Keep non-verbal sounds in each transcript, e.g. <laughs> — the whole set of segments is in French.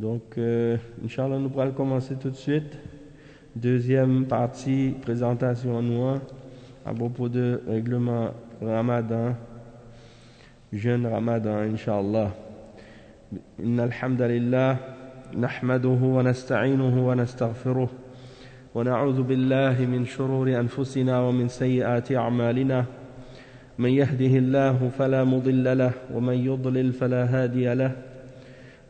Donc, euh, Inch'Allah, nous allons commencer tout de suite. Deuxième partie, présentation en nous à propos de règlement Ramadan, jeune Ramadan, Inch'Allah. إن الحمد لله نحمده ونستعينه ونستغفره ونعوذ بالله من شرور أنفسنا ومن سيئات أعمالنا من يهده الله فلا مضل له ومن يضلل فلا هادي له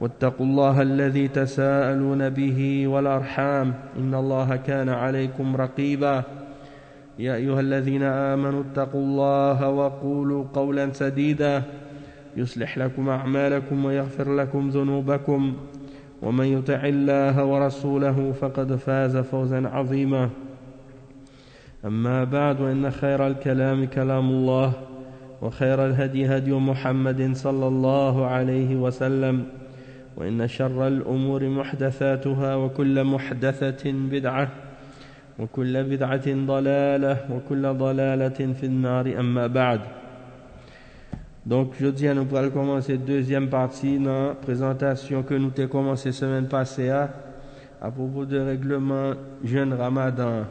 واتقوا الله الذي تساءلون به والأرحام إن الله كان عليكم رقيبا. يا أيها الذين آمنوا اتقوا الله وقولوا قولا سديدا. يصلح لكم أعمالكم ويغفر لكم ذنوبكم. ومن يطع الله ورسوله فقد فاز فوزا عظيما. أما بعد وإن خير الكلام كلام الله وخير الهدي هدي محمد صلى الله عليه وسلم. وإن شر الأمور محدثاتها وكل محدثة بدعة وكل بدعة ضلالة وكل ضلالة في النار أما بعد Donc, je dis à nous pour commencer deuxième partie dans la présentation que nous avons commencé semaine passée à, à propos de règlement jeune Ramadan.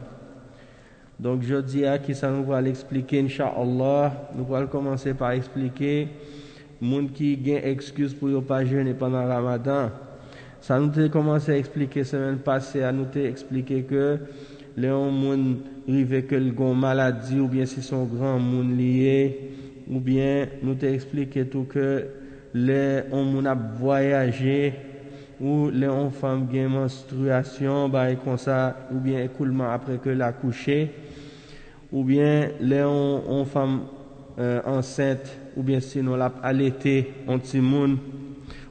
Donc, je dis à qui ça nous va l'expliquer, Inch'Allah. Nous allons commencer par expliquer moun qui gagne excuse pour pas jeûner pendant Ramadan. Ça nous a commencé à expliquer semaine passée, à nous expliquer que les moun rive que le maladie ou bien si son grand moun lié ou bien nous t'a expliqué tout que les moun a voyagé ou les femmes gagne menstruation bah ou bien écoulement après que l'a couché ou bien les femmes euh, enceintes ou bien sinon l'a allaité un petit monde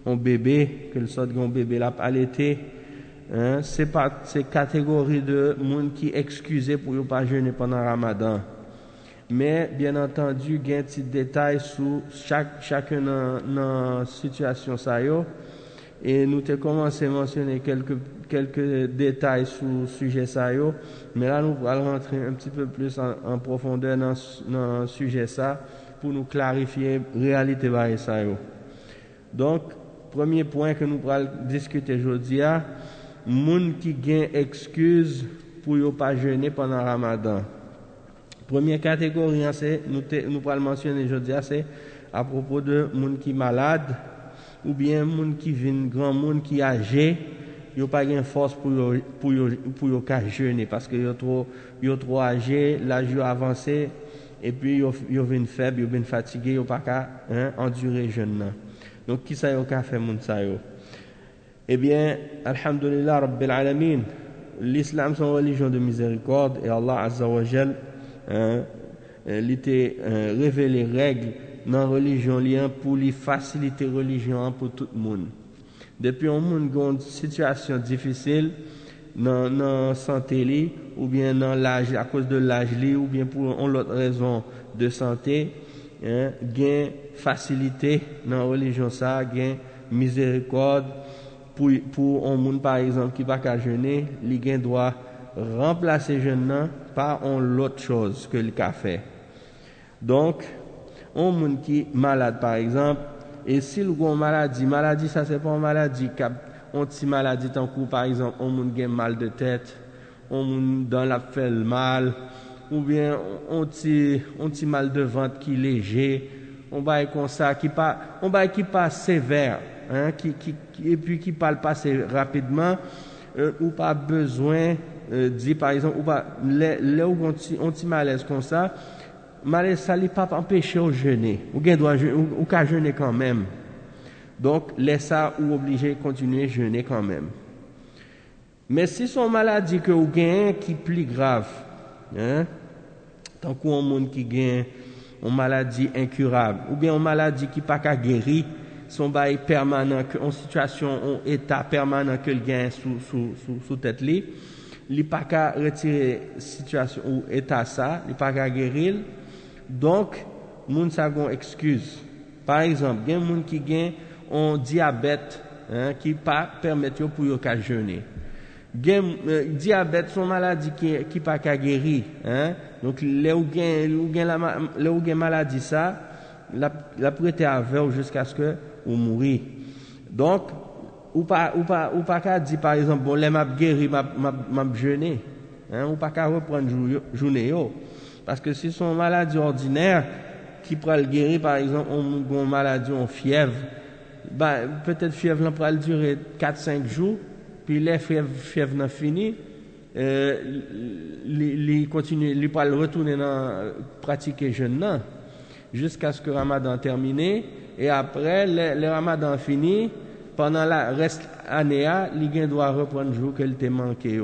un bébé que le soit un bébé l'a allaité hein, c'est pas c'est catégorie de monde qui excusé pour ne pas jeûner pendant Ramadan. Mais bien entendu il y a un petit détail sur chaque chacun dans situation ça yo et nous avons commencé à mentionner quelques, quelques détails sur le sujet ça mais là nous allons rentrer un petit peu plus en, profondeur dans, le sujet ça pour nous clarifier la réalité de ça. Donc, premier point que nous allons discuter aujourd'hui, moun qui gagne excuse pour ne pas jeûner pendant Ramadan. Première catégorie, c'est nous nous allons mentionner aujourd'hui, c'est à propos de moun qui malade ou bien moun qui vient grand monde qui âgé yo pas gain force pour pour pour yo jeûner parce que yo trop yo trop âgé l'âge yo avancé et puis yo yo vinn faible yo vinn fatigué yo pas qu'à hein, endurer jeûne donc qui ça yo ka fait moun ça yo? Eh bien alhamdulillah rabbil alamin l'islam c'est une religion de miséricorde et Allah azza wa jal hein, il était euh, révélé règles la religion pour lui faciliter la religion pour tout le monde. Depuis un monde qui a une situation difficile dans la santé ou bien dans l'âge à cause de l'âge ou bien pour une autre raison de santé, hein, gain facilité dans la religion ça, gain miséricorde pour pour un monde par exemple qui va pas jeûner, il doit remplacer jeûne par une autre chose que le café. Donc un on moun ki malade par exemple, e sil goun maladi, maladi sa se pon maladi kap, on ti maladi tankou par exemple, on moun gen mal de tèt, on moun dan la fel mal, ou bien on ti, on ti mal de vant ki leje, on bay kon sa ki pa, on bay ki pa sever, hein, ki, ki, e pi ki pal pase rapidman, euh, ou pa bezwen, euh, di par exemple, ou pa, le, le ou on ti, on ti malez kon sa, malaise ça ne pas empêcher au jeûner. Ou bien doit ou, ou jeûner quand même. Donc laisse ça ou obligé continuer jeûner quand même. Mais si son maladie que ou gain qui plus grave, hein, tant qu'on monde gagne une maladie incurable ou bien une maladie qui pas qu'à guérir, son bail permanent, en situation, en état permanent que le gain sous, sous, sous, sous tête li, li pas qu'à retirer situation ou état ça, li pas qu'à guérir. Donc, moun sa gon excuse. Par exemple, a moun qui gagne un diabète, hein, qui pas permettre pour yo qu'à jeûner. Gen, euh, diabète son maladie qui qui pas qu'à guérir, hein. Donc, les ou gain, ou gain la, les ou prêter avec jusqu'à ce que ou. Donc, ou pas, ou pas, ou pas qu'à dire par exemple, bon, les m'a guéri, m'a, m'a, jeûné, hein, ou pas qu'à reprendre journée yo. Parce que si son maladie ordinaire, qui pourrait le guérir, par exemple, on une maladie, en fièvre, bah, peut-être fièvre là pourrait durer 4-5 jours, puis les fièvre, fièvre n'a fini, euh, continue, il peut retourner dans pratiquer jeûne jusqu'à ce que le Ramadan terminé, et après, le, le Ramadan fini, pendant la reste année, il doit reprendre le jour qu'elle t'a manqué.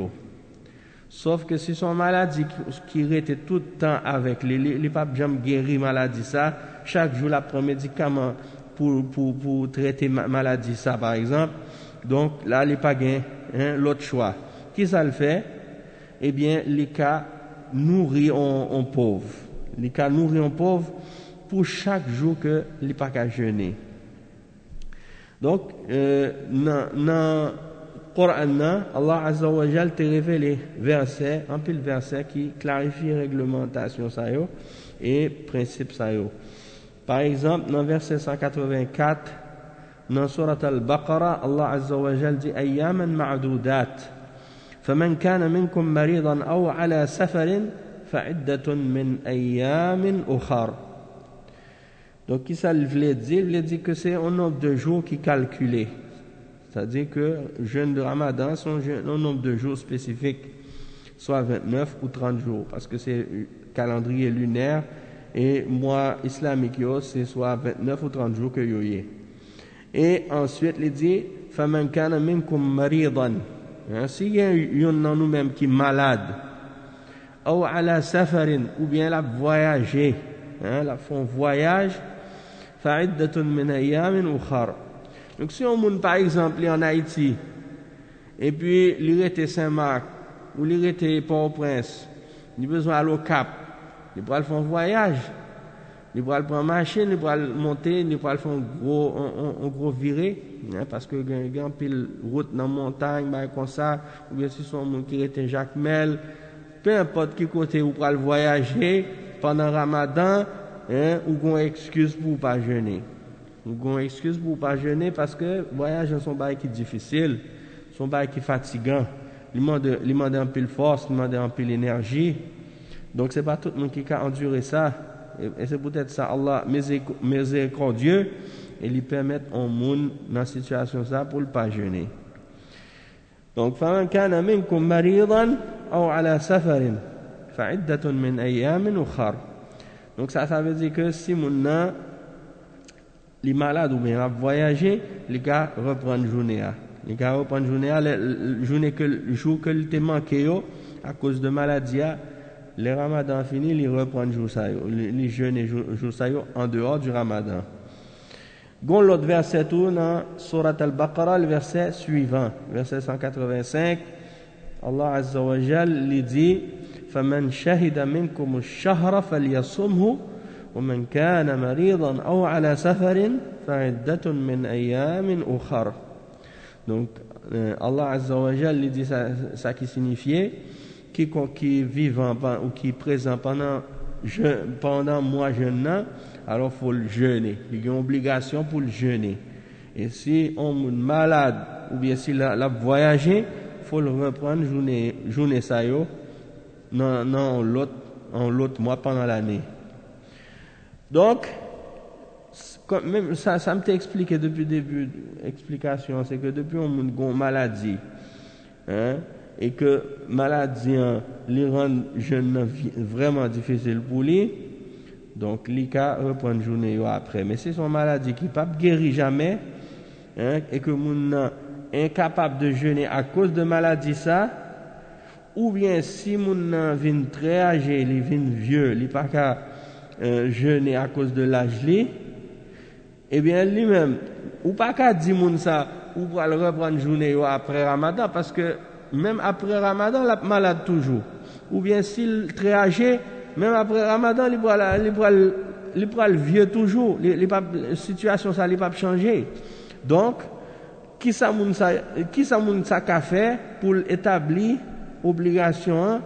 Sauf que si son maladie qui, qui était tout le temps avec lui, il n'est pas guéri maladie ça, chaque jour il prend médicament pour, pour, pour traiter maladie ça par exemple, donc là il n'est pas gain hein, l'autre choix. Qui ça le fait? Eh bien, les cas nourrit en, pauvre. Les cas nourrit en pauvre pour chaque jour que n'est pas qu'à jeûner. Donc, euh, dans Coran, Allah Azza wa Jal te révélé versets, un pile verset qui clarifie réglementation ça et principe ça Par exemple, dans verset 184, dans surat al-Baqarah, Allah Azza wa Jal dit ayyaman ma'dudat. فمن كان منكم مريضا أو على سفر فعدة من أيام أخر Donc, qui ça veut dire Il veut dire que c'est un nombre de jours qui est calculé. C'est-à-dire que jeûne de Ramadan sont un nombre de jours spécifiques, soit 29 ou 30 jours, parce que c'est calendrier lunaire et mois islamique, c'est soit 29 ou 30 jours que yo Et ensuite, il dit, فَمَنْ كَانَ مِنْكُمْ مَرِيضًا S'il y a une dans nous-mêmes qui est malade, ou ala safarin, ou bien la voyager, hein, la font voyage, فَعِدَّةٌ مِنْ أَيَّامٍ أُخَرٍ donc si on monte par exemple en Haïti, et puis il était Saint-Marc, ou il était Port-au-Prince, il a besoin d'aller au Cap, il pourra faire un voyage, il pourra prendre machine, il pourra monter, il pourra faire un gros, gros viré, hein, parce que il y a pile route dans la montagne, bah, comme ça, ou bien si son monde qui était Jacques peu importe qui côté vous pourra voyager pendant Ramadan, hein, ou une excuse pour pas jeûner. Nous avons une excuse pour ne pas jeûner parce que le voyage est un bail qui est difficile, son bail qui est fatigant. Il demande un peu de force, il demande un peu d'énergie. Donc, ce n'est pas tout le monde qui a enduré ça. Et c'est peut-être ça, Allah, miséricordieux, et lui permettre au monde dans la situation ça pour ne pas jeûner. Donc, فمن كان منكم مريضا أو على سفر فعدة من أيام أخر. Donc ça, ça veut dire que si mon les malades ou bien à voyager, les gars reprennent journée. Hein. Les gars reprennent journée, hein. le journée que le jour que le manqué à cause de maladie, hein. le ramadan fini, ils reprennent jour ça, les jeûnes jour ça en dehors du ramadan. Gon l'autre verset tout dans Surat al-Baqarah, le verset suivant, verset 185. Allah Azza wa Jal lui dit: "Faman shahida minkum ash-shahra falyasumhu." ومن كان مريضا أو على سفر فعدة من أيام أخر donc euh, Allah Azza wa Jal dit ça, ça qui signifiait quiconque qui est vivant ou qui est présent pendant je, pendant mois jeûne alors faut le jeûner il y a une obligation pour le jeûner et si on est malade ou bien si la, la voyager faut le reprendre journée journée ça yo non non l'autre en l'autre mois pendant l'année donc, ça, ça me expliqué depuis le début de l'explication, c'est que depuis on a une maladie, hein, et que maladie hein, les rend vraiment difficile pour lui, donc il reprend reprendre journée après. Mais c'est son maladie qui ne pas guérir jamais, hein, et que mon incapable de jeûner à cause de maladie ça, ou bien si mon vient très âgé, il vient vieux, il pas euh, jeûner à cause de l'âge eh bien lui-même, ou pas qu'à dire ça, ou pour le reprendre journée après Ramadan, parce que même après Ramadan, la malade toujours. Ou bien s'il est très âgé, même après Ramadan, il pourra le vieux toujours. La situation, ça ne pas changer. Donc, qui ça qui ça ça fait pour établir obligation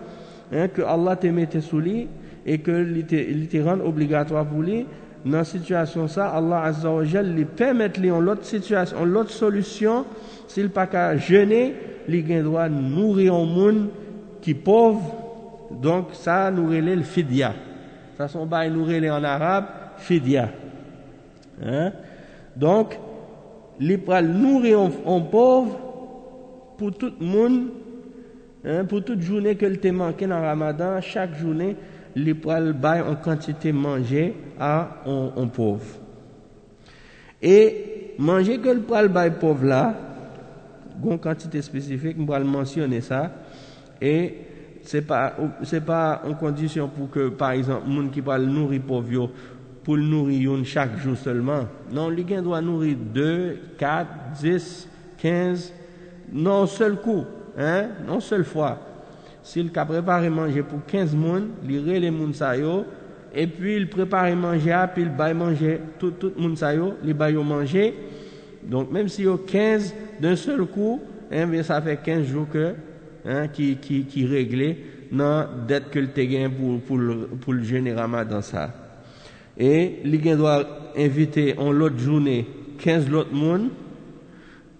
hein, que Allah te mette sous lui et que il te rend obligatoire pour lui dans cette situation ça Allah azza wa lui permet lui en l'autre situation en l'autre solution s'il pas qu'à jeûner il a droit nourrir un monde qui pauvre. Donc ça nous le fidya. Ça son bail nous relève en arabe fidya. Hein? Donc li pral nourrir en pauvre pour tout le monde, hein, pour toute journée que te manqué dans Ramadan, chaque journée, li pral bail en quantité manger à en, pauvre. Et manger que le pral là, une quantité spécifique, je vais mentionner ça, et c'est pas c'est pas en condition pour que par exemple monde qui parle nourrir pauvre pour le nourrir chaque jour seulement. Non, le gain doit nourrir 2, 4, 10, 15, non seul coup, hein, non seule fois. S'il a préparé manger pour 15 personnes, il relève les gens et puis il prépare manger, puis il baille manger tout tout le monde il baille manger. Donc même si a 15 d'un seul coup, hein, ça fait 15 jours que hein, qui qui qui réglé non dette que le gain pour pour le, pour le jeûne Ramadan ça et il doit inviter en l'autre journée 15 autres monde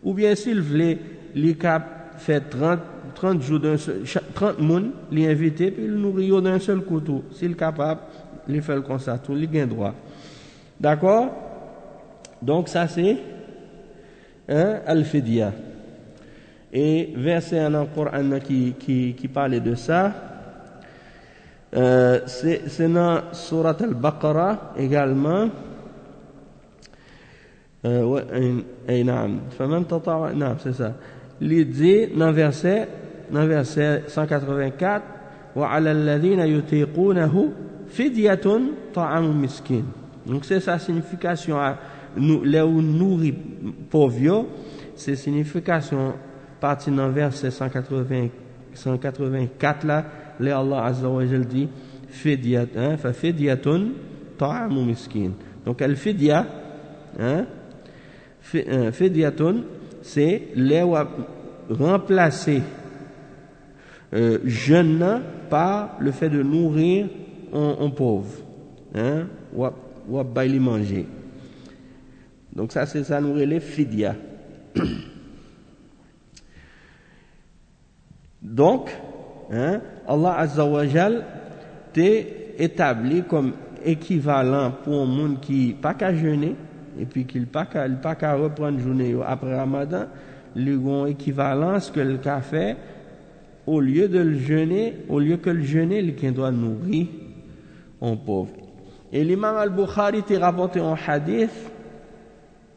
ou bien s'il voulait il fait 30 30 jours d'un 30 monde il inviter puis il nourrit d'un seul couteau. S'il capable il fait comme ça tout il a droit. D'accord? Donc ça c'est hein, al-fidya. Et verset en Coran qui, qui, qui parlait de ça. Euh, c'est dans Surat Al-Baqarah également. Euh, tata'a, naam, c'est ça. Il dit dans verset, dans verset 184, وعلى الذين يطيقونه فدية طعام miskin. Donc c'est sa signification à nous, là où nourrit pauvre, c'est signification partie dans verset 180, 184 là, لي الله عز وجل dit فدية hein, ففدية طعام مسكين donc الفدية hein, فدية c'est les remplacer euh, jeune par le fait de nourrir un, pauvre hein, ou, ou bailler manger. Donc ça c'est ça nous les fidia. <coughs> Donc hein, Allah Azza wa Jal établi comme équivalent pour un monde qui pas qu'à jeûner et puis qu'il pas pas qu'à reprendre journée après Ramadan, lui ont équivalence que le café au lieu de le jeûner, au lieu que le jeûner, il doit nourrir un pauvre. Et l'imam al-Bukhari t'a rapporté un hadith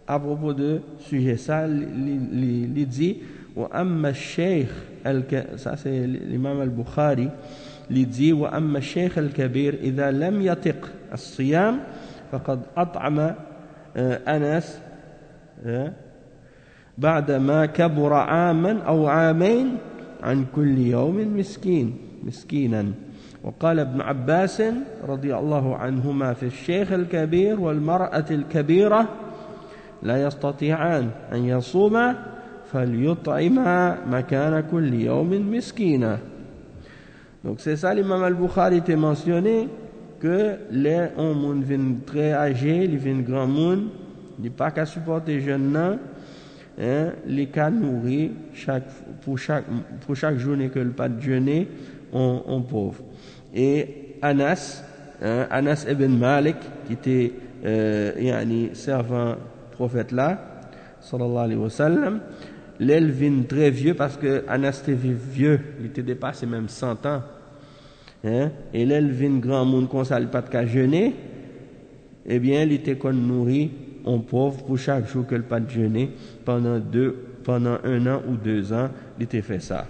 à propos de ce sujet ça, il dit وأما الشيخ الإمام البخاري لدي وأما الشيخ الكبير إذا لم أطعم آه، أنس آه، بعدما كبر عاما أو عامين عن كل يوم مسكين مسكينا وقال ابن عباس رضي الله عنهما في الشيخ الكبير والمرأة الكبيرة لا يستطيعان أن يصوما donc c'est ça l'imam al-Bukhari était mentionné que les monde viennent très âgés, ils viennent grand monde, ils pas qu'à supporter jeunes hein, les cas nourris chaque pour chaque pour chaque journée que le pas de jeûner on, on pauvre. Et Anas hein, Anas ibn Malik qui était euh, yani, servant prophète là sallallahu alayhi wa sallam très vieux parce que Anas était vieux, il était dépassé même 100 ans. Hein? Et l'Elvin grand monde qu'on ça, pas de jeûner, eh bien, il était qu'on nourrit en pauvre pour chaque jour qu'elle pas jeûner pendant deux, pendant un an ou deux ans, il était fait ça.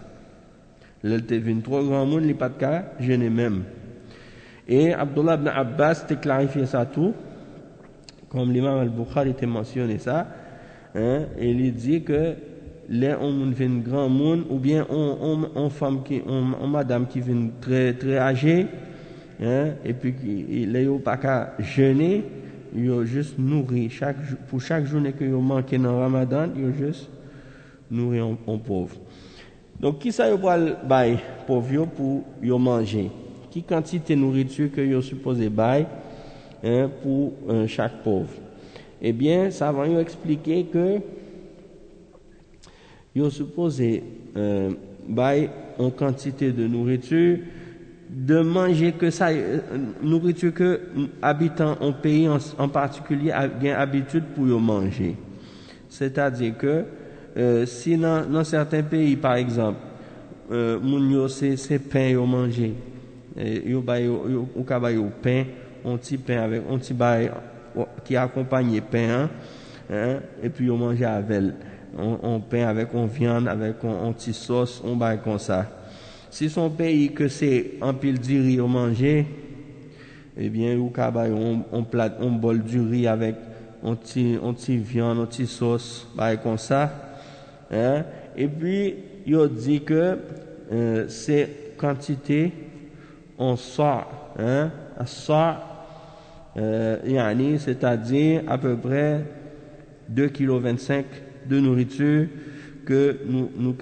L'Elvin trop grand monde, il pas de jeûner même. Et Abdullah ibn Abbas t'a clarifié ça tout, comme l'imam al-Bukhari était mentionné ça, hein, et il dit que les on vient grand monde ou bien on, on, femme qui on, madame qui vient très très âgée hein, et puis les pas qu'à jeûner yo juste nourri pour chaque journée que yo manqué dans Ramadan yo juste nourri en, pauvre. Donc qui ça yo pral bail? Pauvre pour manger. Qui quantité de nourriture que yo supposé bail hein, pour euh, chaque pauvre? Eh bien ça va yo expliquer que yo supposé euh, bail en quantité de nourriture de manger que ça euh, nourriture que habitants en pays en, particulier ont habitude pour manger. C'est-à-dire que euh, si dans, certains pays par exemple euh, moun c'est pain yo manger yo ba yo ou ka pain un petit pain avec un petit qui accompagne pain hein, et puis yo manger avec on, pain avec on viande avec petit sauce on bail comme ça si son pays que c'est un pile du riz au manger eh bien ou ka on, on on bol du riz avec un petit viande un petit sauce bail comme ça hein. Et puis il dit que euh, c'est quantité on sort hein sort euh, c'est-à-dire à peu près 2,25 kg de nourriture que nous nous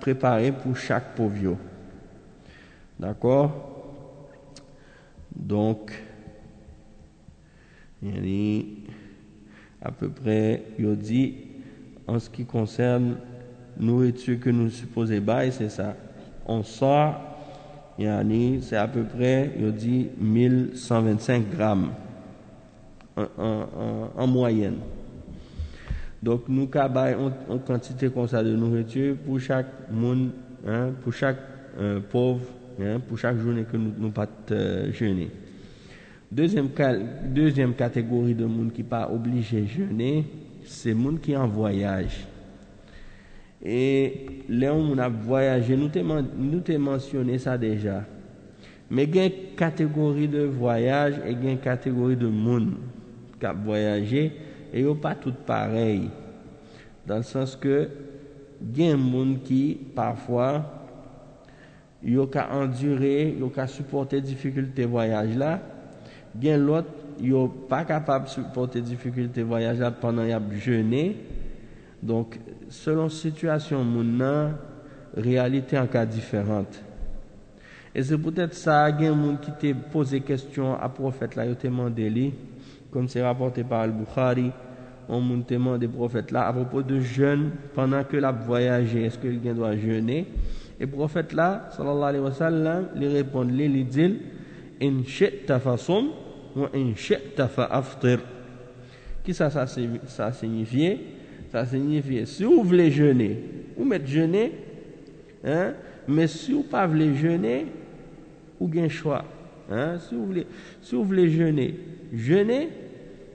préparé pour chaque pauvre. D'accord? Donc, il à peu près, il dit, en ce qui concerne nourriture que nous supposons bailler, c'est ça. On sort c'est à peu près, il dit, 1125 grammes en, moyenne. Donc, nous avons une quantité de nourriture pour chaque monde, hein, pour chaque euh, pauvre, hein, pour chaque journée que nous ne pas euh, jeûner. Deuxième, catégorie de monde qui pas obligé de jeûner, c'est monde qui est en voyage. Et là on a voyagé, nous t'ai mentionné ça déjà. Mais il y a une catégorie de voyage et une catégorie de monde qui a voyagé et ils pas toutes pareilles. Dans le sens que il y a un monde qui, parfois, il a enduré, il a supporté difficultés voyage là. Y a l'autre, n'est pas capable de supporter difficultés voyage là pendant qu'il a jeûné. Donc, selon situation, mon réalité en cas différente. Et c'est peut-être ça, il y a un qui t'a posé question à prophète là, il t'a demandé, comme c'est rapporté par Al-Bukhari, on m'a demandé prophète là à propos de jeûne pendant que l'a voyagé, est-ce qu'il doit jeûner? Et prophète là, sallallahu alayhi wa sallam, lui répond, lui dit, in shi'ta fasum ou in shi'ta. Qui ça, ça, ça signifie ça signifie, si vous voulez jeûner, vous mettez jeûner, hein, mais si vous ne pas voulez jeûner, vous avez un choix. Hein, si, vous voulez, si vous voulez jeûner, jeûnez,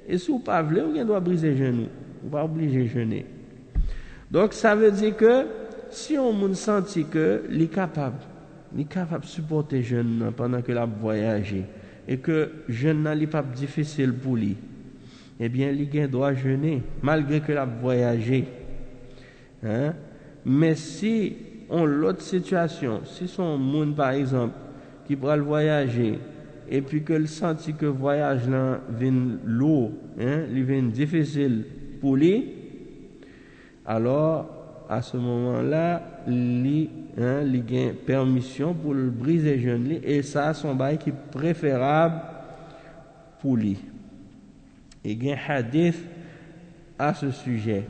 et si vous ne pas vous doit briser les genoux. Vous pas obligé jeûner. Donc ça veut dire que si on sent que est capable, capable de supporter jeûne pendant que la voyage et que jeûne n'est pas difficile pour lui, eh bien, il doit jeûner, malgré que a voyagé. Hein? Mais si on l'autre situation, si son monde, par exemple, qui pourra le voyager, et puis que le senti que voyage là vient lourd, hein, il vient difficile pour lui, alors à ce moment-là, il hein, a permission pour le briser jeune et ça, son bail qui préférable pour lui. Il a un hadith à ce sujet.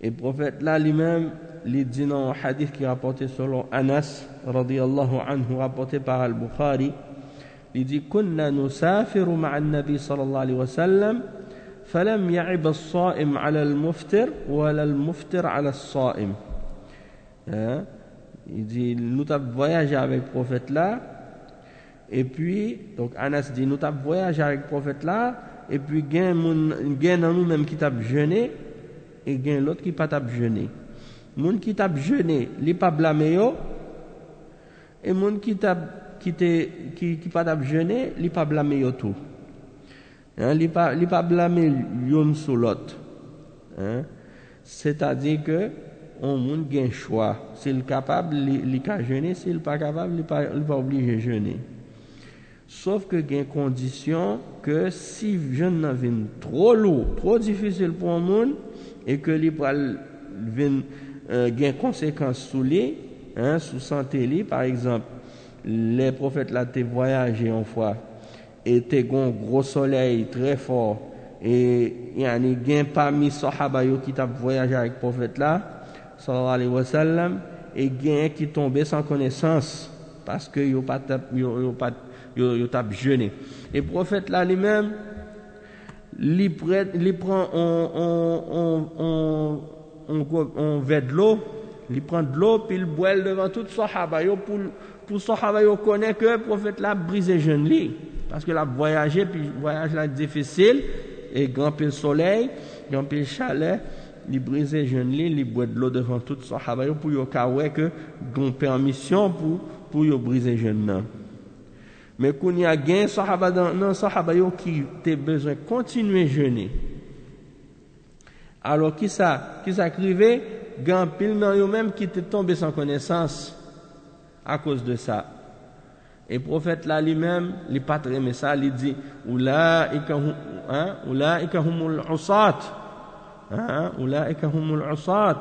Et le prophète là lui-même, il dit dans un hadith qui est rapporté selon Anas, radiallahu anhu, rapporté par Al-Bukhari, dit كنا نسافر مع النبي صلى الله عليه وسلم فلم يعب الصائم على المفطر ولا المفطر على الصائم. Hein? Il dit, nous avec prophète là, et puis, donc Anas dit, nous avons voyagé avec prophète là, et puis il y a nous-mêmes qui t'a jeûné et a l'autre qui pas t'a jeûné. Moun qui t'a jeûné, il pas blâmé yo et moun qui t'a ki, te, ki, ki pat ap jene, li pa blame yo tou. Hein, li, pa, li pa blame yon sou lot. Se ta di ke, on moun gen chwa. Se si l kapab, li, li ka jene, se si l pa kapab, li pa, li pa oblige jene. Sof ke gen kondisyon ke si jen nan vin tro lou, tro difisil pou an moun, e ke li pral vin uh, gen konsekans sou li, hein, sou sante li, par exemple, les prophètes là t'es voyagé une fois, et t'es un gros soleil très fort, et il y a un parmi sahaba qui t'a voyagé avec prophète là, sallallahu alayhi wa sallam, et gain qui tombé sans connaissance, parce que yo pas yo pas yo, yo t'a jeûné. Et prophète là lui-même, il prend on, on, on, on, on de l'eau, il prend de l'eau, puis il boit devant tout Sahaba. Pour, pour Sahaba, il connaît que le prophète l'a brisé jeune lit. Parce que l'a voyagé, puis le voyage là difficile, et grand le soleil, grand le chalet, il brise jeune lit, il boit de l'eau devant tout Sahaba pour qu'il ait que une permission pour, pour briser jeune mais qu'on y a gain sahaba dans non sahaba yo qui te besoin continuer jeûner. Alors qui ça qui ça grand pile dans yo même qui te tombé sans connaissance à cause de ça et prophète là lui-même il pas très mais ça il dit ulaika hein ulaika humul usat hein ulaika humul usat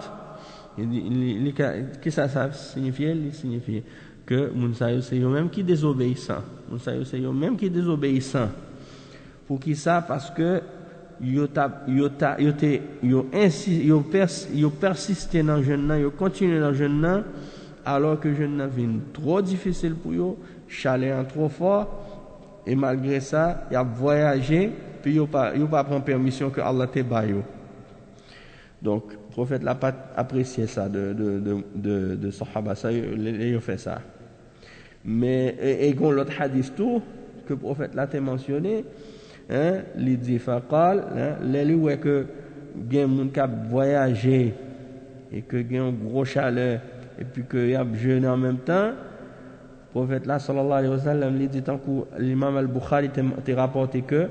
qu'est-ce que ça signifie? Il signifie que Mounsayo c'est eux-mêmes qui désobéissant. Mounsayo c'est eux-mêmes qui désobéissant. Pour qui ça? Parce que yo persisté dans le jeune yo continué dans le jeune alors que le jeune vient trop difficile pour eux, chalet trop fort et malgré ça, il a voyagé puis yo pas yo pas prend permission que Allah te baille. Donc, le prophète n'a pas apprécié ça de, de, de, de, de Sahaba, ça, il a fait ça. Mais, et, et l'autre hadith tout, que le prophète l'a mentionné, hein, il dit, hein, les que, il y a qui a voyagé, et que il y a un gros chaleur, et puis qu'il a jeûné en même temps, le prophète là, sallallahu alayhi wa sallam, dit, tant que l'imam al-Bukhari t'a rapporté que,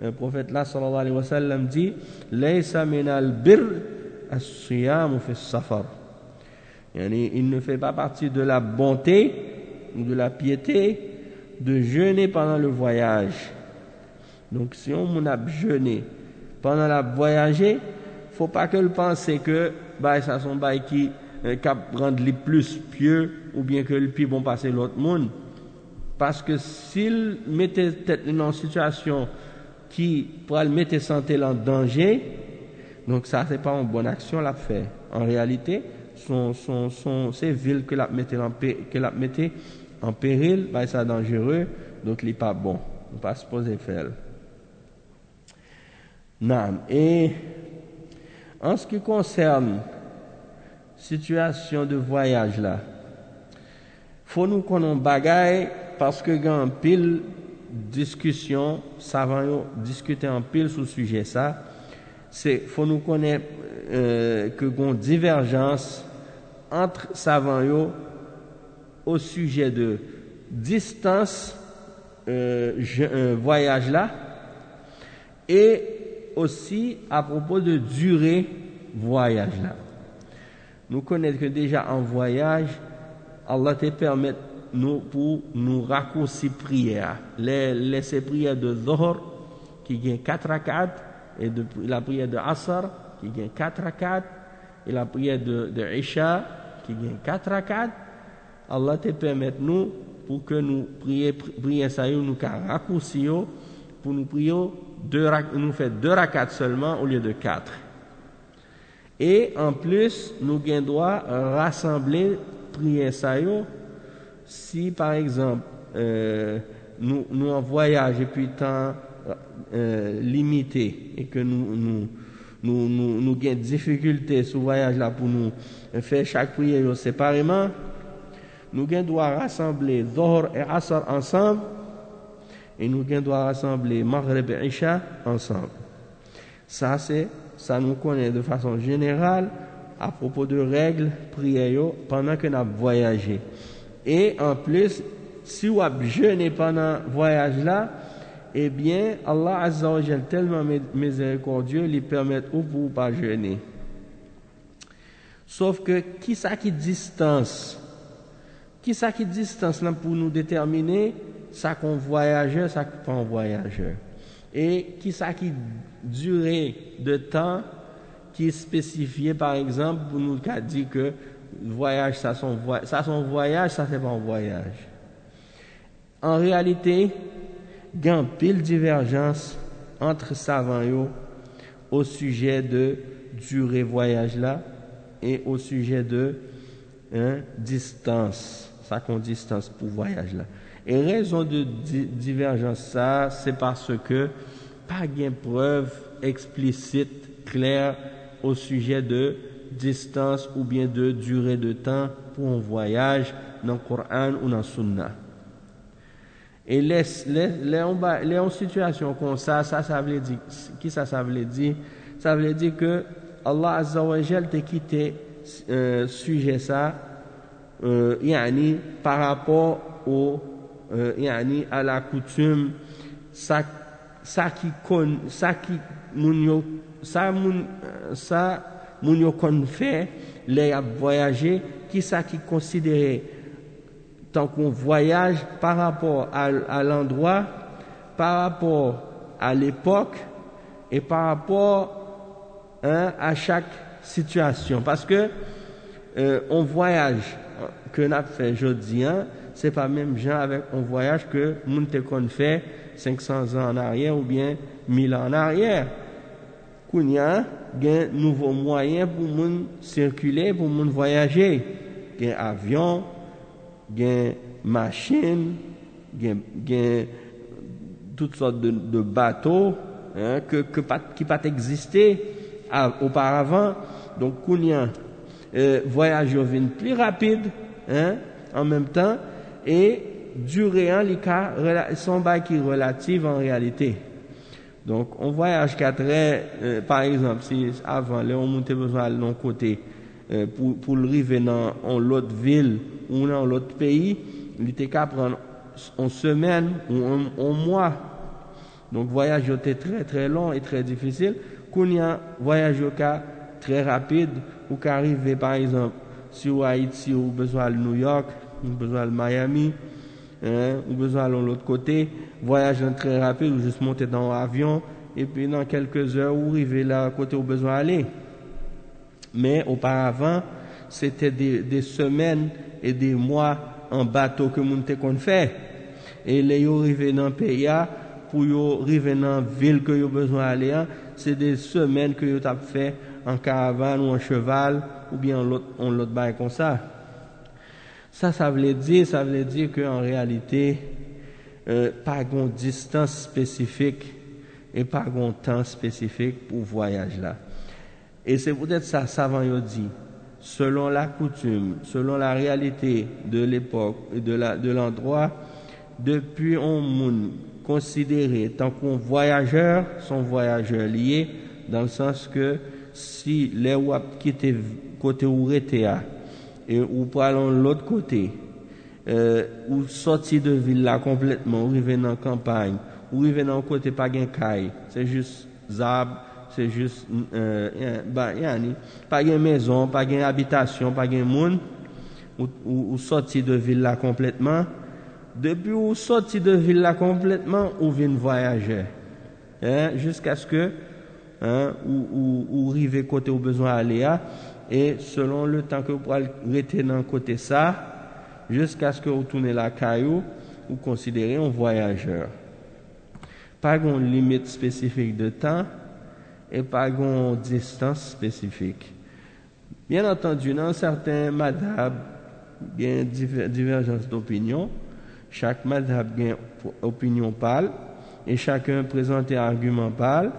le prophète là, sallallahu alayhi wa sallam, dit min al-bir as-siyam fi safar. Il ne fait pas partie de la bonté ou de la piété de jeûner pendant le voyage. Donc, si on a jeûné pendant la voyager, faut pas que le pense que bah, ça sont bah, qui euh, rendre les plus pieux ou bien que le plus bon passer l'autre monde. Parce que s'il mettait tête dans une situation qui pourrait mettre santé en danger, donc ça c'est pas une bonne action la fait. En réalité, son, son, son, ces villes que la mettait en, en péril, bah, c'est dangereux, donc il pas bon. On pas supposer faire. Non. Et en ce qui concerne situation de voyage là, faut nous qu'on bagaille parce que grand pile discussion, savants discuter en pile sur le sujet ça, c'est faut nous connaître euh, que une divergence entre savants au sujet de distance euh, euh, voyage là et aussi à propos de durée voyage là. Nous connaissons que déjà en voyage, Allah te permet nous, pour nous raccourcir prière. Les, les prières de Zohar, qui gagne 4 rakat, et de, la prière de Asr, qui gagne 4 rakat, et la prière de, de Isha, qui gagne 4 rakat, Allah te permet nous, pour que nous prions, prions ça, nous raccourcir, pour nous prier, deux, nous faire deux rakats seulement au lieu de quatre. Et en plus, nous avons droit rassembler prier ça, si par exemple euh, nous, nous en voyage et puis temps euh, limité et que nous nous nous nous, nous avons difficulté ce voyage là pour nous faire chaque prière séparément nous avons droit rassembler Zohar et Asr ensemble et nous avons droit rassembler Maghreb et Isha ensemble. Ça c'est ça nous connaît de façon générale à propos de règles prières pendant que nous voyagé. Et en plus, si vous avez jeûné pendant le voyage là, eh bien, Allah Azza wa tellement miséricordieux, lui permet ou pour pas jeûner. Sauf que, qui ça qui distance? Qui ça qui distance là pour nous déterminer ça qu'on voyageur, ça qu'on voyageur? Et qui ça qui durée de temps qui est spécifié, par exemple, pour nous dire que voyage, ça son, ça son voyage, ça c'est pas un voyage. En réalité, il y a une pile divergence entre savants au sujet de durée voyage là et au sujet de hein, distance, ça qu'on distance pour voyage là. Et raison de divergence ça, c'est parce que pas de preuve explicite, claire au sujet de distance ou bien de durée de temps pour un voyage dans le Coran ou dans le Sunna. Et les, les, les, les, situations comme ça, ça, ça veut dire, qui ça, ça veut dire? Ça veut dire que Allah Azza wa Jal t'a quitté euh, sujet ça, euh, yani, par rapport au, euh, yani, à la coutume, ça, qui, ça qui, ça, ça, moun yo kon fait les voyager qui ça qui considéré tant qu'on voyage par rapport à l'endroit par rapport à l'époque et par rapport hein, à chaque situation. Parce que euh, on voyage que n'a fait aujourd'hui hein, c'est pas même gens avec un voyage que moun te kon fait 500 ans en arrière ou bien 1000 ans en arrière Kounya, gen nouveau moyen pour moun circuler, pour moun voyager. Gen avion, gen machine, gen, gen toutes sortes de, bateaux hein, que, qui pas existé auparavant. Donc, Kounya, euh, voyage vient plus rapide hein, en même temps et en les cas, son bail qui relative en réalité. Donc, on voyage quatre très, euh, par exemple, si avant, là, on montait besoin de l'autre côté, euh, pour, pour arriver dans l'autre ville ou dans l'autre pays, il était qu'à prendre une semaine ou un, mois. Donc, voyage était très, très long et très difficile. Il y a un voyage très rapide, ou qu'arriver, par exemple, sur Haïti ou besoin de New York, ou besoin de Miami, hein, ou besoin de l'autre côté, voyage très rapide, ou juste monter dans l'avion, et puis dans quelques heures, ou arriver là, côté où besoin d'aller. Mais auparavant, c'était des, semaines et des mois en bateau que nous qu'on fait. Et les arriver dans le pays, pour arriver dans la ville que vous besoin d'aller, hein, c'est des semaines que vous avez fait en caravane ou en cheval, ou bien en l'autre bail comme ça. Ça, ça veut dire, ça veut dire qu'en réalité, euh, pas une distance spécifique et pas un temps spécifique pour voyage là. Et c'est peut-être ça, savant dit, selon la coutume, selon la réalité de l'époque de l'endroit, depuis on monde considéré tant qu'un voyageur, son voyageur lié, dans le sens que si les wap quitté côté où était et ou parlons l'autre côté, euh, ou sortir de ville complètement, ou dans la campagne, ou dans le côté pas gain caille, c'est juste zab, c'est juste euh, bah, yani, pas gain maison, pas gain habitation, pas gain monde, ou, ou, sortir de ville complètement. Depuis ou sortir de ville complètement, ou vient voyager, hein, jusqu'à ce que hein, ou, ou, ou côté où besoin aller et selon le temps que vous pourrez rester dans côté ça, jusqu'à ce que vous tournez la caillou, vous considérez un voyageur. Pas une limite spécifique de temps et pas une distance spécifique. Bien entendu, dans certains madhab, une divergence d'opinion. Chaque madhab a une opinion pâle et chacun présente un argument pâle,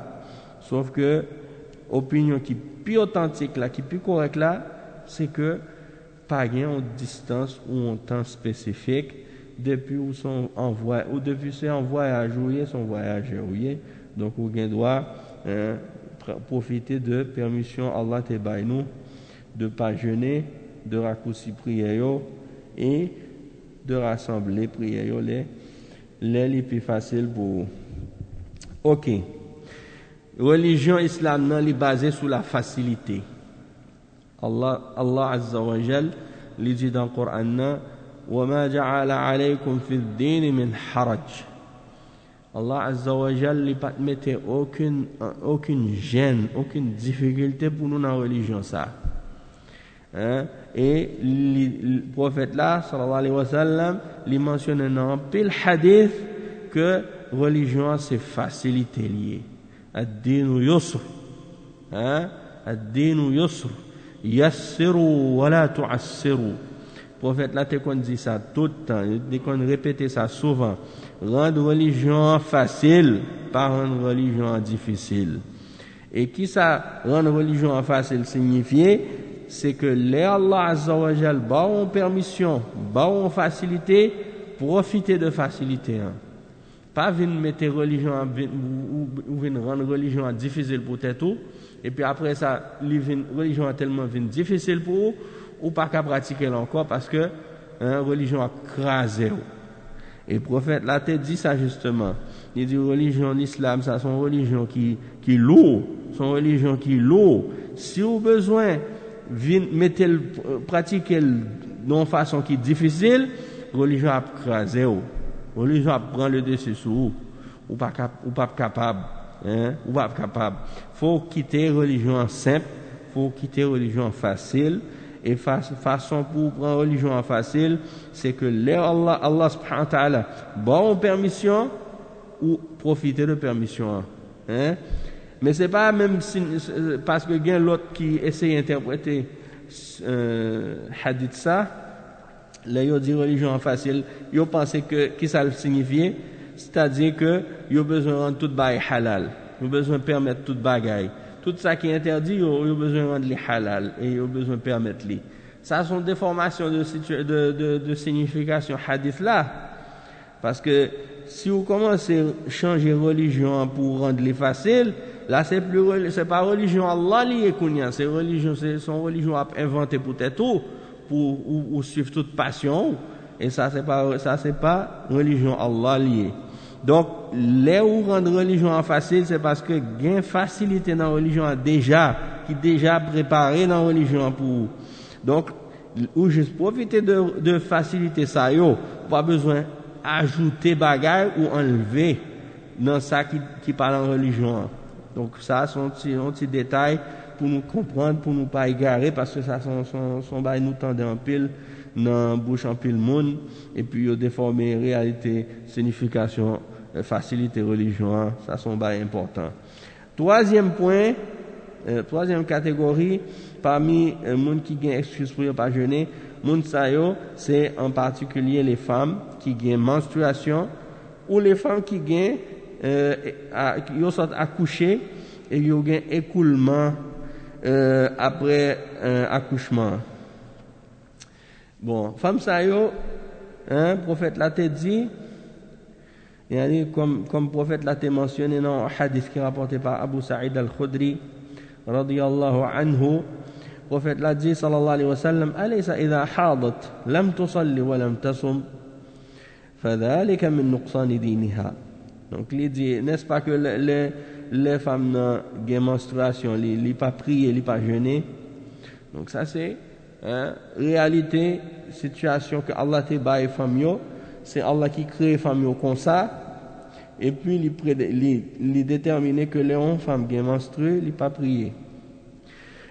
sauf que opinion qui plus authentique là, qui plus correct là, c'est que pas en distance ou en temps spécifique depuis où son ou depuis c'est en voyage ou son voyage ou donc on doit hein, profiter de permission Allah te nous de pas jeûner de raccourcir prière et de rassembler prière les les plus faciles pour Ok. Religion islam nan li basée sur la facilité. Allah, Allah Azza wa Jal li dit dans le Coran nan, وَمَا جَعَلَ عَلَيْكُمْ فِي الدِّينِ مِنْ حَرَجٍ Allah Azza wa Jal li pas mettre aucune, aucune gêne, aucune difficulté pour nous dans religion ça. Hein? Et le prophète là, sallallahu alayhi wa sallam, il mentionne dans pile hadith que religion c'est facilité liée. الدين يسر ها الدين يسر يسروا ولا تعسروا Profet la te kon di sa toutan, te kon repete sa souvan. Rande religion fasil, pa rande religion difisil. E ki sa rande religion fasil signifiye, se ke le Allah Azza wa Jal ba ou permisyon, ba ou fasilite, profite de fasilite an. Pas venir mettre religion ou, ou, venir rendre religion difficile pour tout, et puis après ça, religion tellement difficile pour vous, ou pas qu'à pratiquer encore parce que hein, religion a crasé. Et le prophète là te dit ça justement. Il dit religion en islam, ça sont religion qui qui lourd, son religion qui lourd. Si vous besoin mettez pratiquer d'une façon qui est difficile, religion a crasé. Religion a prend le dessus. Ou pas capable, hein, ou pas capable. Faut quitter religion simple, faut quitter religion facile et façon pour prendre religion facile, c'est que les Allah, Allah subhanahu wa ta'ala, bon permission ou profiter de permission. Hein? Mais c'est pas même parce que y a l'autre qui essaie d'interpréter euh, hadith ça, là il dit religion facile, ils pensé que qui ça signifie, c'est-à-dire que ont besoin rendre tout bail halal, ont besoin permettre toute bagaille. Tout ça qui est interdit, il a besoin rendre les halal et a besoin permettre les. Ça sont des formations de, de, signification hadith là. Parce que si vous commencez à changer religion pour rendre les faciles, là c'est plus c'est pas religion Allah lié c'est religion c'est son religion inventée pour tout pour ou, suivre toute passion et ça c'est pas ça c'est pas religion Allah liée. Donc, les où rendre religion facile, c'est parce que gain facilité dans religion déjà, qui déjà préparé dans religion pour Donc, ou juste profiter de, de facilité ça, yo, pas besoin ajouter bagaille ou enlever dans ça qui, qui parle en religion. Donc, ça, c'est un petit détail pour nous comprendre, pour nous pas égarer, parce que ça, son, son, son nous tendait en pile dans bouche en pile monde, et puis, il déformé réalité, signification facilité religion, hein, ça sont bail important. Troisième point, euh, troisième catégorie, parmi les euh, gens qui ont excuse pour ne pas jeûner, c'est en particulier les femmes qui ont menstruation ou les femmes qui ont euh, sont et qui ont écoulement euh, après un accouchement. Bon, femme ça yo, hein, prophète l'a dit, comme, comme prophète l'a mentionné dans un hadith qui est rapporté par Abu Saïd al-Khudri, radiyallahu anhu, prophète l'a dit, sallallahu alayhi wa sallam, Alaysa idha hadat, lam tusalli wa lam tasum, fadhalika min nuqsani diniha. Donc, il dit, n'est-ce pas que le, le les femmes ont menstruation les les pas prier les pas jeûner donc ça c'est hein, réalité situation que Allah te baille femme c'est Allah qui crée femme comme ça et puis il détermine que les femmes qui menstruent, il pas prier.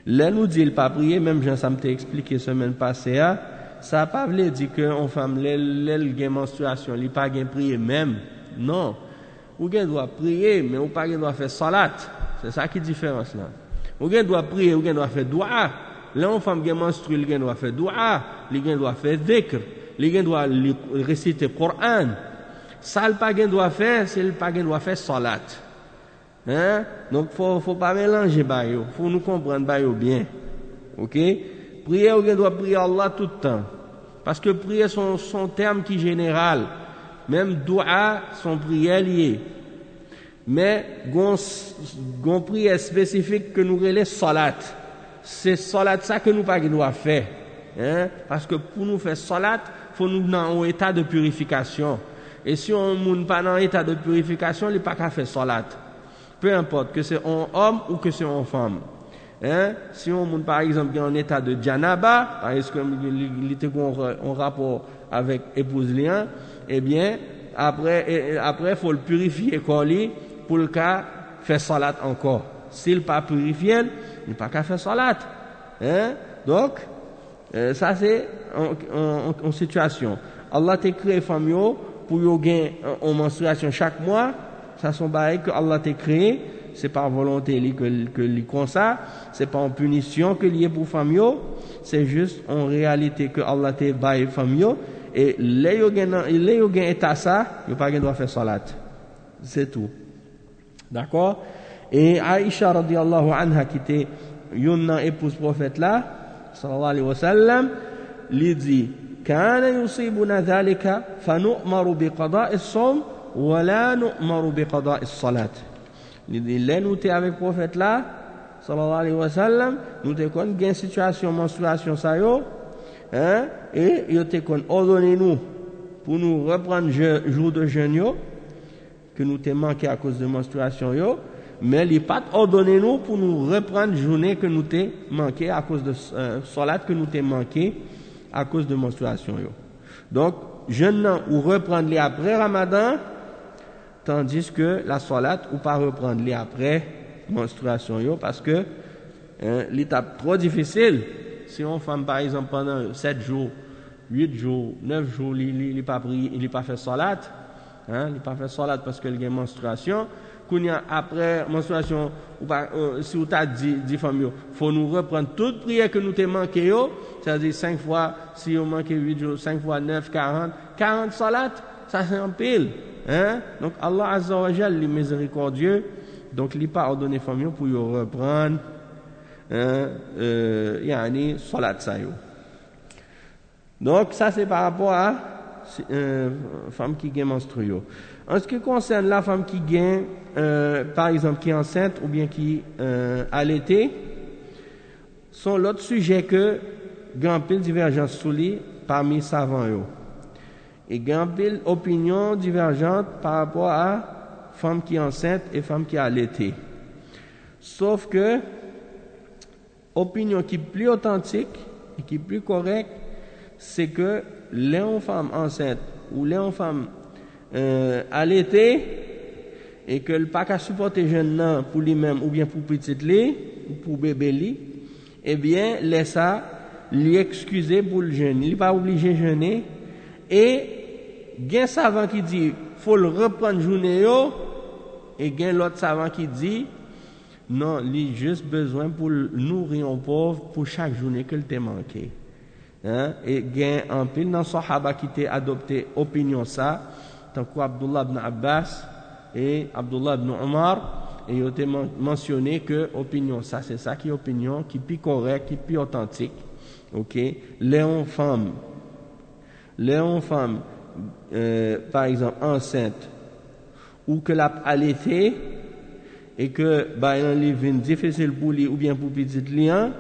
Là nous dit il pas prier, même Jean ça m'a expliqué semaine passée, hein. ça n'a pas voulu dire que une femme l'elle qui menstruation, il pas prier même. Non. Ou bien doit prier, mais ou pas doit faire salat. C'est ça qui est différence là. Ou bien doit prier, ou bien doit faire doua. Là une femme qui menstrue, il doit faire doua, il doit faire dhikr, il doit réciter le Coran. Ça, le pagan doit faire, c'est le pagan doit faire salat. Hein? Donc, faut, faut pas mélanger bayo. Faut nous comprendre bayo bien. Ok? Prier, on doit prier Allah tout le temps. Parce que prier, son, son terme qui est général. Même doua, son prière lié. Mais, gon, prière spécifique que nous relais salat. C'est salat ça que nous pas doit faire. Hein? Parce que pour nous faire salat, faut nous dans un état de purification. Et si on n'est pas dans état de purification, il n'est pas qu'à faire salat. Peu importe que c'est un homme ou que c'est une femme. Hein? Si on par exemple en état de janaba, parce qu'il était en rapport avec épouse eh bien, après, après, faut le purifier pour le cas faire salat encore. S'il pas purifié, il n'est pas qu'à faire salat. Hein? Donc, euh, ça c'est en, situation. Allah t'a créé femme pour gagner en menstruation chaque mois. Ça sont pareil que Allah t'a créé. C'est par volonté que que li ça. C'est pas en punition que lié pour femme C'est juste en réalité que Allah t'a baillé femme e le yo gen, le yo gen eta sa, yo pa gen do a fe salat. Se tou. D'akor? E Aisha radiyallahu anha ki te yon nan epouz profet la, sallallahu alaihi wasallam, li di, kana yusibuna dhalika fa nu'maru bi qada'i as-sawm wa la nu'maru bi qada'i as-salat. Li di, le nou te avek profet la, sallallahu alaihi wasallam, nou te kon gen situasyon menstruasyon sa yo, hein? Et yo te kon ordonné nous pour nous reprendre jour de jeûne que nous te manqué à cause de menstruation yo mais il pas ordonné nous pour nous reprendre journée que nous t'ai manqué à cause de euh, que nous t'ai manqué à cause de menstruation yo. Donc jeûne ou reprendre les après Ramadan tandis que la salat ou pas reprendre les après menstruation yo parce que hein, l'étape trop difficile si on femme par exemple pendant 7 jours 8 jours 9 jours il n'a pas pris il pas fait salat hein, il pas fait salat parce qu'il a menstruation après menstruation, euh, si vous avez dit, dit femme, faut nous reprendre toute prière que nous t'ai manqué, c'est-à-dire 5 fois, si on manque 8 jours, 5 fois 9, 40, 40 salat, ça c'est un pile. Hein? Donc Allah Azza wa Jal, il miséricordieux, donc il n'a pas ordonné femme pour y reprendre, salat ça Donc ça c'est par rapport à euh, femme qui est menstruée. En ce qui concerne la femme qui gagne, euh, par exemple, qui est enceinte ou bien qui euh, l'été, sont l'autre sujet que grand pile divergence sous parmi savants yo. Et grand pile opinion divergente par rapport à femme qui est enceinte et femme qui est l'été. Sauf que opinion qui est plus authentique et qui est plus correcte, c'est que les femmes enceintes ou les femmes euh, l'été et que le pas qu'à supporter jeune pour lui-même ou bien pour petite lui ou pour bébé lui eh bien laisse ça lui excuser pour le jeûne. Il pas obligé de jeûner. Et gain savant qui dit faut le reprendre journée et gain l'autre savant qui dit non il juste besoin pour nourrir un pauvre pour chaque journée qu'il t'a manqué hein? et gain en pile dans sahaba qui t'a adopté opinion ça tant Abdullah ibn Abbas et Abdullah ibn Omar, et ils ont mentionné que opinion, ça c'est ça qui est opinion, qui est plus correct, qui est plus authentique. Ok? Léon femme, Léon femme, euh, par exemple, enceinte, ou que la allaité, et que, bah, il est difficile pour lui, ou bien pour petit lien,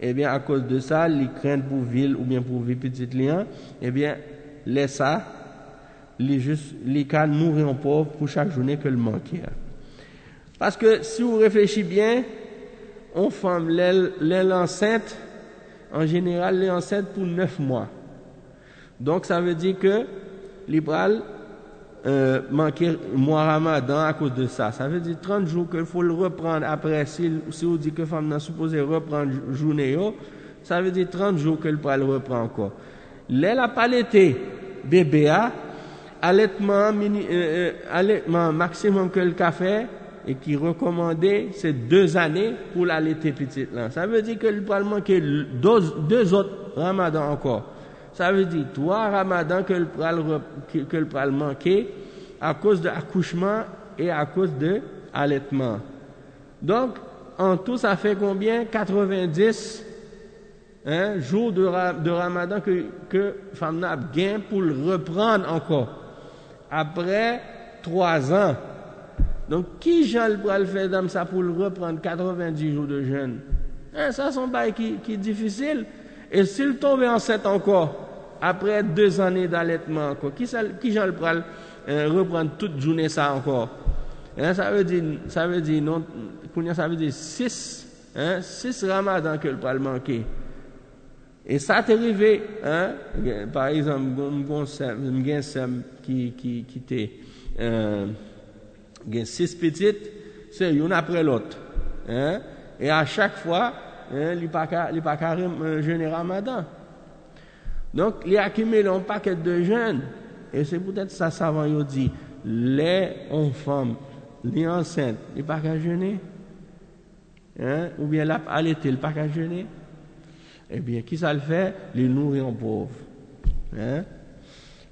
eh bien, à cause de ça, les craintes pour ville, ou bien pour petit lien, eh bien, laisse ça, les, juste, les cas nourrir un pour chaque journée que le manque. Parce que si vous réfléchissez bien, on femme l'aile enceinte, en général, les enceinte pour neuf mois. Donc ça veut dire que l'ibral euh, manquer mois ramadan à cause de ça. Ça veut dire 30 jours qu'il faut le reprendre après. Si, si vous dites que femme n'a supposé reprendre journée, ça veut dire 30 jours que le le reprend encore. L'aile a pas l'été, bébé a, allaitement, euh, euh, allaitement maximum que le café et qui recommandait c'est deux années pour l'allaiter petite là. Ça veut dire que le peut manquer deux, deux autres ramadans encore. Ça veut dire trois ramadans que le que le manquer à cause de l'accouchement et à cause de allaitement. Donc, en tout, ça fait combien? 90 hein, jours de, de ramadan que, que femme n'a gain pour le reprendre encore après trois ans. Donc, qui Jean le faire dans ça pour le reprendre 90 jours de jeûne? Hein, Ça, c'est un bail qui, qui est difficile. Et s'il tombe enceinte encore, après deux années d'allaitement qui, qui j'en le prend euh, reprendre toute journée ça encore? Hein, Ça veut dire, ça veut dire, ça veut dire six, hein, six ramadans que le pral manquer. Et ça t'est arrivé, hein, par exemple, un sem qui, qui, qui euh, six petites, c'est une après l'autre. Et à chaque fois, hein, il n'y a pas qu'à jeûner Ramadan. Donc, il a accumulé un paquet de jeunes. Et c'est peut-être ça, savant, il dit, les enfants, les enceintes, il n'y a pas qu'à jeûner. Hein? Ou bien là, à l'été, il n'y a pas qu'à. Eh bien, qui ça le fait? Les nourrir pauvres. Hein?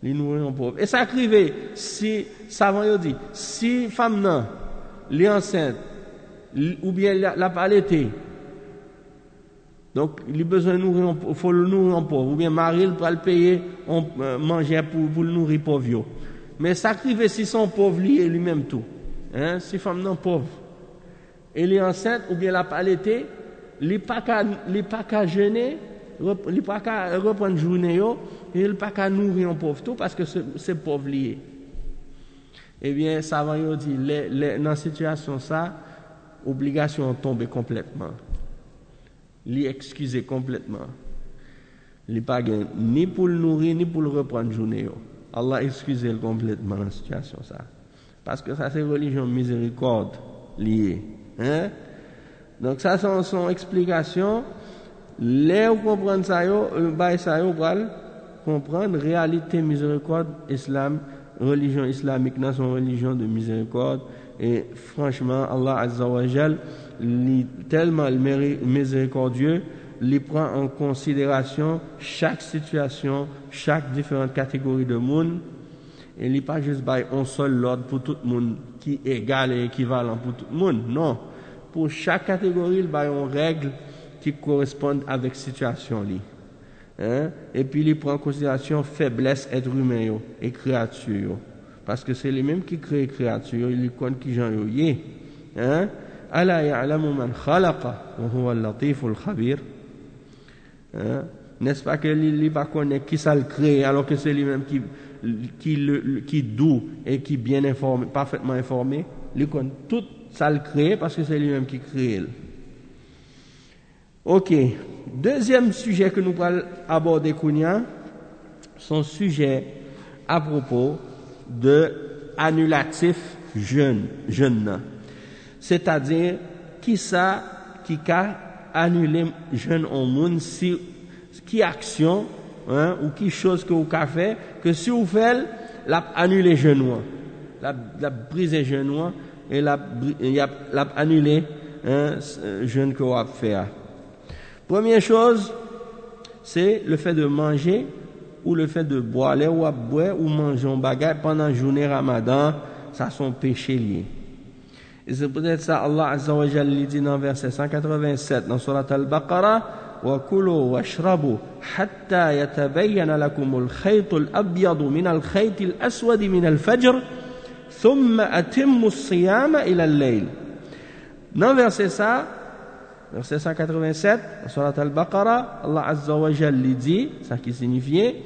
Les nourrir pauvres. Et ça arrive, si, savant, il dit, si femme non, les enceintes, ou bien la l'été, donc, il a besoin de nourrir, il faut le nourrir pauvre. Ou bien Marie, il le payer, on euh, manger pour, le nourrir pauvre. Mais sacrifier si son pauvre lié lui-même tout. Hein, si femme non pauvre. Elle est enceinte, ou bien la l'été, il n'est pas qu'à jeûner, il n'est pas qu'à reprendre journée, et il n'est pas qu'à nourrir en pauvre tout, parce que c'est pauvre lié. Eh bien, ça va dire, dans cette situation, ça, obligation tombe complètement li excuser complètement. Li pas ni pour le nourrir ni pour le reprendre journée. Allah excusez complètement dans la situation ça. Parce que ça c'est religion miséricorde liée. Hein? Donc ça c'est son explication. Les comprendre ça yo, euh, ça yo comprendre réalité miséricorde islam, religion islamique dans son religion de miséricorde et franchement Allah Azza wa Jal tellement miséricordieux, il prend en considération chaque situation, chaque différente catégorie de monde, et il pas juste un seul ordre pour tout le monde qui est égal et équivalent pour tout le monde. Non. Pour chaque catégorie, il y a une règle qui correspond avec la situation. Hein? Et puis, il prend en considération faiblesse être humain et créature. Parce que c'est les mêmes qui créent créature, il compte qui j'en. Hein? ألا يعلم من خلق وهو اللطيف الخبير n'est-ce pas que lui pas connaît qui ça le crée alors que c'est lui-même qui qui le qui doux et qui bien informé parfaitement informé lui connaît tout ça le crée parce que c'est lui-même qui crée ok deuxième sujet que nous allons aborder Kounia son sujet à propos de annulatif jeune jeune c'est-à-dire qui ça qui a annulé jeune au monde si qui action hein, ou qui chose que vous avez fait que si vous faites l'a annulé jeune la la brisé jeune et la l'a annulé hein, jeune que vous avez fait première chose c'est le fait de manger ou le fait de boire. Ou à boire ou manger un bagage pendant la journée ramadan ça sont péchés liés et c'est peut-être ça Allah Azza wa Jalla dit dans verset 187 dans surat Al-Baqarah وكلوا واشربوا حتى يتبين لكم الخيط الأبيض من الخيط الأسود من الفجر ثم أتموا الصيام إلى الليل Dans verset ça, verset 187, dans surat Al-Baqarah, Allah Azza wa Jalla dit, ça qui signifiait,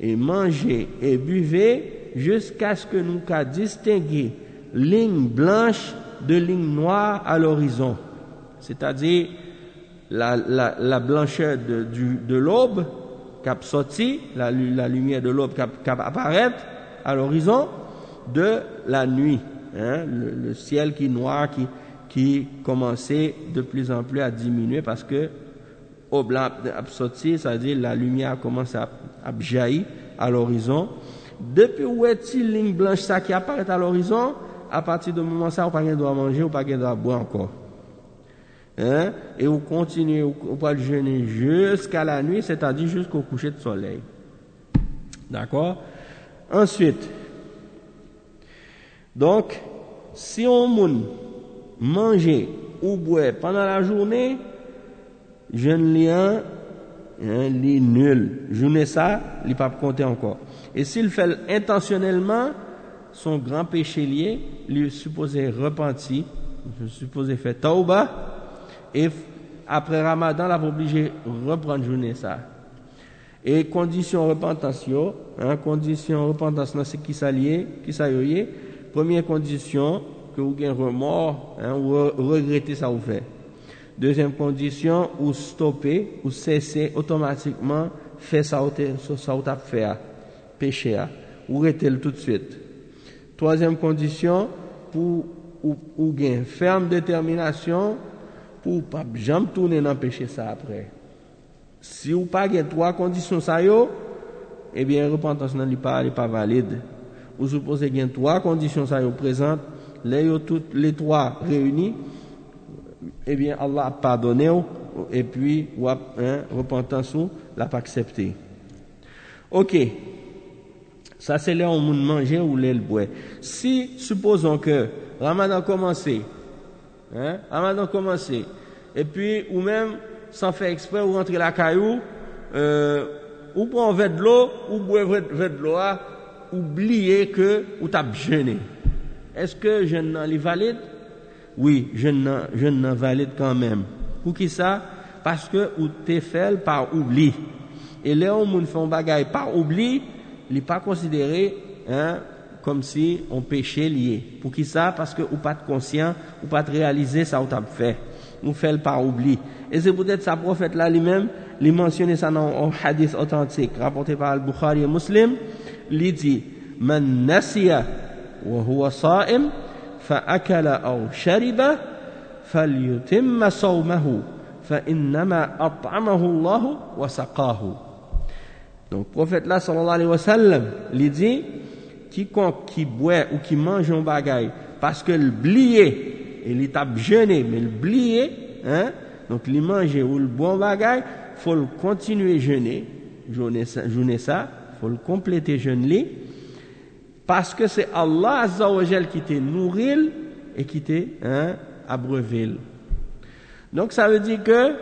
et mangez et buvez jusqu'à ce que nous qu'à distinguer ligne blanche de lignes noires à l'horizon, c'est-à-dire la, la, la, blancheur de, de l'aube cap sorti, la, la, lumière de l'aube cap, cap apparaît à l'horizon de la nuit, hein, le, ciel qui noir, qui, qui commençait de plus en plus à diminuer parce que l'aube a sorti, c'est-à-dire la lumière commence à, à jaillir à l'horizon. Depuis où est-il ligne blanche ça qui apparaît à l'horizon? À partir de moment ça, vous pas droit manger, ou pas droit boire encore. Hein? Et vous continuez, vous pouvez jeûner jusqu'à la nuit, c'est-à-dire jusqu'au coucher de soleil. D'accord? Ensuite, donc, si on mange ou boit pendant la journée, jeûne lien, hein, lit nul. Journée ça, il pas compter encore. Et s'il fait intentionnellement, son grand péché lié, lui supposé repenti, supposé faire tauba, et après Ramadan, il a obligé reprendre journée ça. Et condition repentance, hein, condition repentance, c'est qui s'allier, qui s'allier. Première condition, que vous avez remords, hein, regretter ça vous fait. Deuxième condition, ou stopper, ou cesser automatiquement, faire ça ça ou fait, péché, ou arrêter tout de suite. Troisième condition, pour ou, ou gain ferme détermination pour pas jamais tourner dans péché ça après. Si vous pas trois conditions ça yo, eh bien repentance n'est pas pas valide. Vous supposez a trois conditions ça yo présentes, les toutes les trois réunies, eh bien Allah a pardonné et puis ou hein, repentance ou l'a pas accepté. OK. Ça, c'est là où on mange ou le boire. Si, supposons que Ramadan commencé, hein, Ramadan commencé, et puis, ou même, sans faire exprès, ou rentrer la caillou, euh, ou prendre un verre de l'eau, ou boire verre de l'eau, oublier que, ou t'as jeûné. Est-ce que jeûne n'en est valide? Oui, jeûne n'en valide quand même. Pour qui ça? Parce que, ou t'es fait par oubli. Et là, on fait un bagage par oubli, il n'est pas considéré hein, comme si on péchait lié. Pour qui ça? Parce que ou pas de conscient, ou pas de réaliser ça ou t'as fait. Nous fait le pas oubli. Et c'est peut-être sa prophète là lui-même, il mentionné ça dans un hadith authentique rapporté par Al-Bukhari et Muslim, il dit "Man nasiya wa huwa sa'im fa akala aw shariba falyutimma sawmahu fa innama at'amahu Allah wa saqahu." Donc, prophète là, sallallahu alayhi wa sallam, il dit, quiconque qui boit ou qui mange un bagaille parce que le blié, il est jeûné, mais le blié, hein, donc il mange ou le bon bagaille, faut le continuer jeûner, jeûner ça, faut le compléter jeûner, parce que c'est Allah qui te nourri et qui te hein, abreuvé. Donc ça veut dire que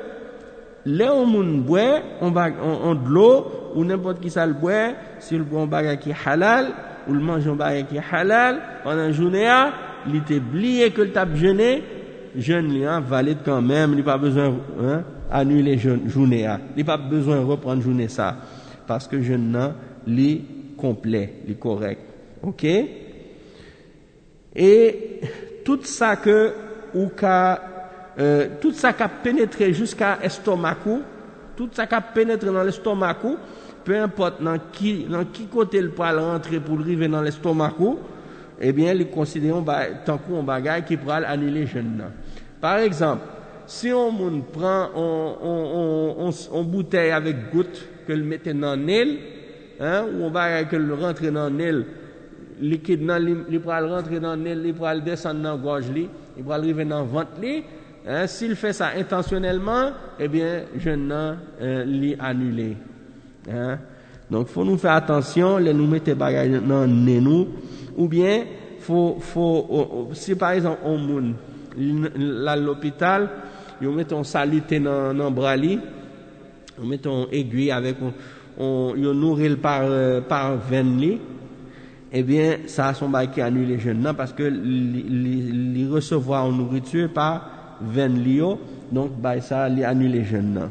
là on boit on, on, de l'eau ou n'importe qui ça le boit, si le boit un bagage qui halal, ou le mange un bagage qui est halal, pendant journée, il est oublié que le tape jeûné, jeûne hein, valide quand même, il pas besoin hein, annuler journée, il n'a pas besoin reprendre journée ça, parce que jeûne est complet, est correct. Ok? Et tout ça que, ou euh, tout ça qui a pénétré jusqu'à l'estomac, tout ça qui a pénétré dans l'estomac, peu importe dans qui, dans qui côté le poil rentrer pour arriver dans l'estomac, eh bien, les considérons tant qu'on bagaille qui pourra annuler jeune. Par exemple, si on prend on, on, bouteille avec goutte que le mette dans le hein, ou on va que le rentre dans le liquide dans il pourra rentrer dans le il pourra descendre dans la gorge, il pourra arriver dans le ventre, hein, s'il fait ça intentionnellement, eh bien, jeune euh, l'y annulé. Hein? Donc, faut nous faire attention, les nous mettre bagages dans nous, ou bien, faut, faut, oh, oh, si par exemple, on moun, l'hôpital, ils mettent un salité dans, dans bras on met un aiguille avec, on, nourrit par, euh, par veine eh bien, ça a son bail qui annule les jeunes, non, parce que les recevoir en nourriture par veine donc, bah, ça, annule les jeunes, non.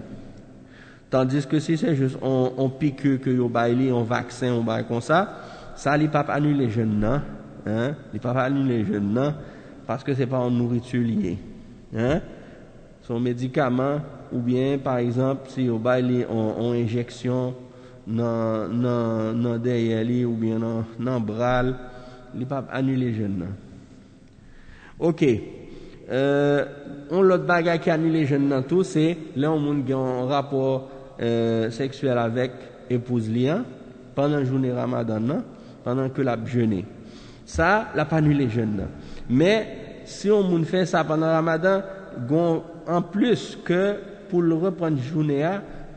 Tandis que si c'est juste on, on pique que yo baili, on vaccin, on bail comme ça, ça n'est pas annuler jeunes non, hein? Il pas annuler jeunes non, parce que c'est pas en nourriture liée, hein? Son médicament, ou bien, par exemple, si on baili on, injection dans, dans, dans derrière ou bien dans, dans bras, il pas annuler jeunes non. Ok. Euh, on l'autre bagage qui annule les jeunes dans tout, c'est là on a un rapport euh, sexuel avec épouse lien pendant la journée ramadan, pendant que la jeûne. Ça, la pas les jeunes. Mais si on fait ça pendant le ramadan, en plus que pour le reprendre journée,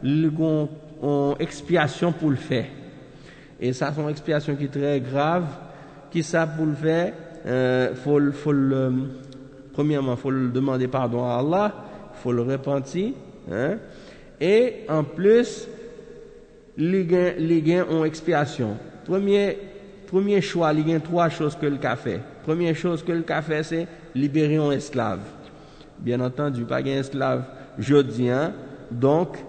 il a une expiation pour le faire. Et ça, c'est une expiation qui est très grave. Qui ça pour le faire euh, faut, faut le, Premièrement, faut le demander pardon à Allah, faut le repentir. Hein? Et en plus, les gains, ont expiation. Premier, choix, il y a trois choses que le café. Première chose que le café, c'est libérer un esclave. Bien entendu, pas un esclave jodien. Donc,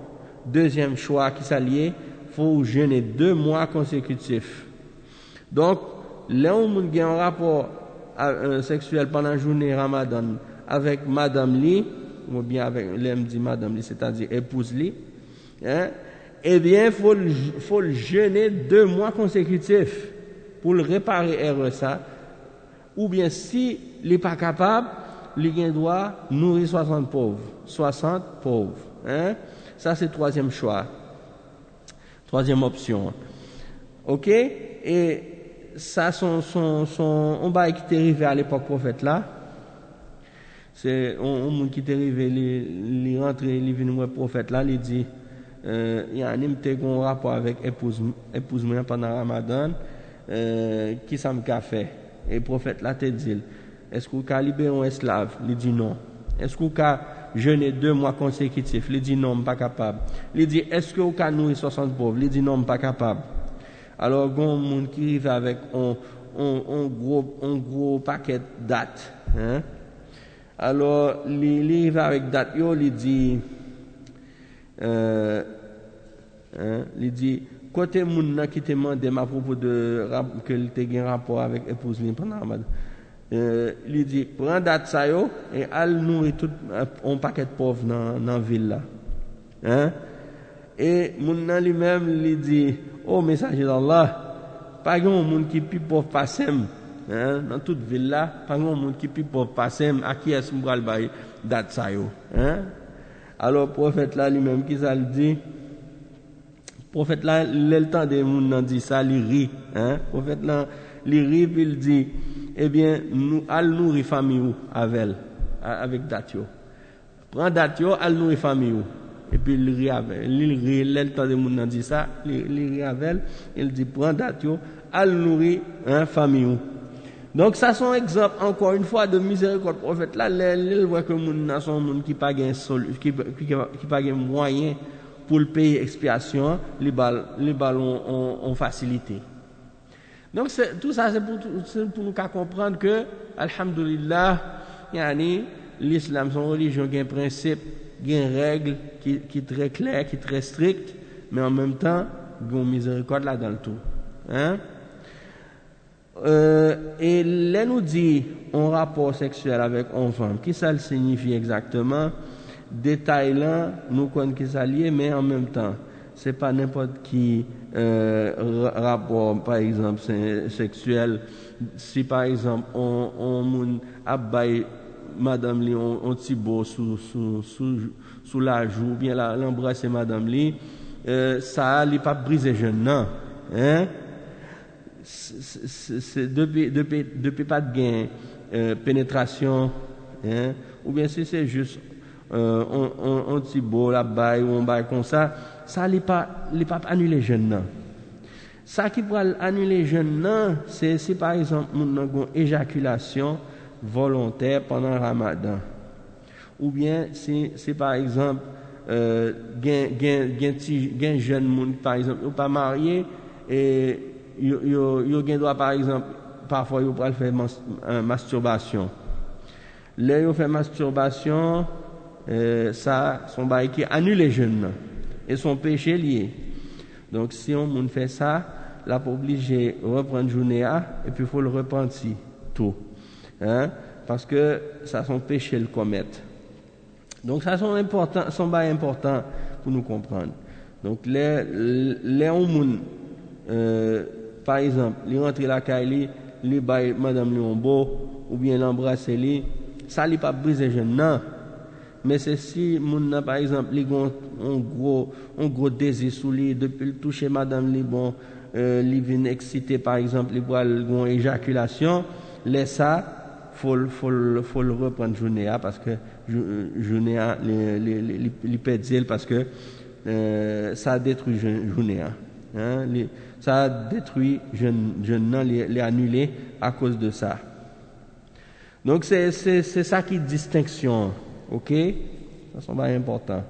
deuxième choix qui s'allie, faut jeûner deux mois consécutifs. Donc, là où on a un rapport sexuel pendant la journée Ramadan avec Madame Li, ou bien avec l'aime dit Madame Li, c'est-à-dire épouse Li, hein, eh bien, il faut, faut le jeûner deux mois consécutifs pour le réparer ça. Ou bien, si il n'est pas capable, il doit nourrir 60 pauvres. 60 pauvres. Hein? Ça, c'est le troisième choix. Troisième option. OK? Et ça, son, son, son, on va qui est arrivé à l'époque prophète là. C'est un qui est arrivé, il est rentré, il est venu voir prophète là, il dit, euh, il y a un rapport avec épouse, épouse pendant Ramadan, euh, qui ça me fait? Et le prophète là te dit, est-ce vous avez libéré un esclave? Il dit non. Est-ce vous avez jeûné deux mois consécutifs? Il dit non, pas capable. Il dit, est-ce que vous avez nourri 60 pauvres? Il dit non, pas capable. Alors, il y a un monde qui arrive avec un, un, gros, un gros paquet de dates. Hein? Alors, il arrive avec date, il dit, euh, hein, il dit, côté moun qui te demande à propos de que il te un rapport avec épouse pendant Ramadan. Euh, il dit prends date ça yo et al nourrir tout euh, un paquet de pauvres dans dans ville là. Hein? Et moun lui-même il dit Oh, o mesaje d'Allah, pa gen yon moun ki pi pov pasem, hein? nan tout villa, pa gen yon moun ki pi pov pasem, a ki es mbral bayi dat sayo. Alors profet la li menm ki sa li di, profet la lel tan de moun nan di sa li ri, hein? profet la li ri pi li di, ebyen eh nou al nou rifami ou avel, avek dat yo. Pren dat yo, al nou rifami ou. Et puis il rit avec il rit le de moun dit ça, il rit avec il dit prends datio, allons nourrir hein, famille donc ça sont exemple encore une fois de miséricorde prophète. Là il voit que moun sont moun qui pas gain qui qui pas gain moyen pour le payer expiation les ballons ont facilité. Donc tout ça c'est pour, pour nous comprendre que, alhamdulillah, l'islam, son religion, a un principe, une règle qui, qui est très claire, qui est très stricte, mais en même temps, il y a une miséricorde là dans le tout. Hein? Euh, et là nous dit un rapport sexuel avec une femme, qui ça signifie exactement? Détail là, nous connaissons qui ça lié, mais en même temps, c'est pas n'importe qui euh, rapport, par exemple, sexuel. Si par exemple, on, on abaye Madame Li, on, on beau sous, la joue, bien l'embrasser Madame Li, euh, ça n'est pas brisé jeune, non. Hein? C'est depuis, pas de gain, euh, pénétration, hein? ou bien si c'est juste euh, on, on, on beau la baille ou on baille comme ça, ça n'est pas, pas annuler jeune non. Ça qui peut annuler jeune non, c'est si par exemple une éjaculation volontaire pendant le ramadan. Ou bien si, si par exemple, euh, un jeune monde, par exemple, ou pas marié, et il y a par exemple, parfois il peut faire euh, masturbation. Là, il fait masturbation, euh, ça, son bail qui annule les jeunes et son péché lié. Donc si on fait ça, pour obliger reprendre journée et puis il faut le repentir tout. Hein? Parce que ça son péché le commettre. Donc ça sont important, sont pas important pour nous comprendre. Donc les les euh, par exemple, les rentrer la caille, les bail madame Léonbo ou bien l'embrasser lui, ça lui pas briser jeune non. Mais c'est si par exemple, il a un gros, un gros désir sous depuis le toucher madame li bon, euh, li vient excité par exemple, il voit une éjaculation, laisse ça, faut, faut, faut le reprendre journée parce que journée li perd parce que euh, ça détruit journée hein, ça détruit jeune jeune les annulé à cause de ça. Donc c'est c'est c'est ça qui distinction. Ok? Ça, c'est important.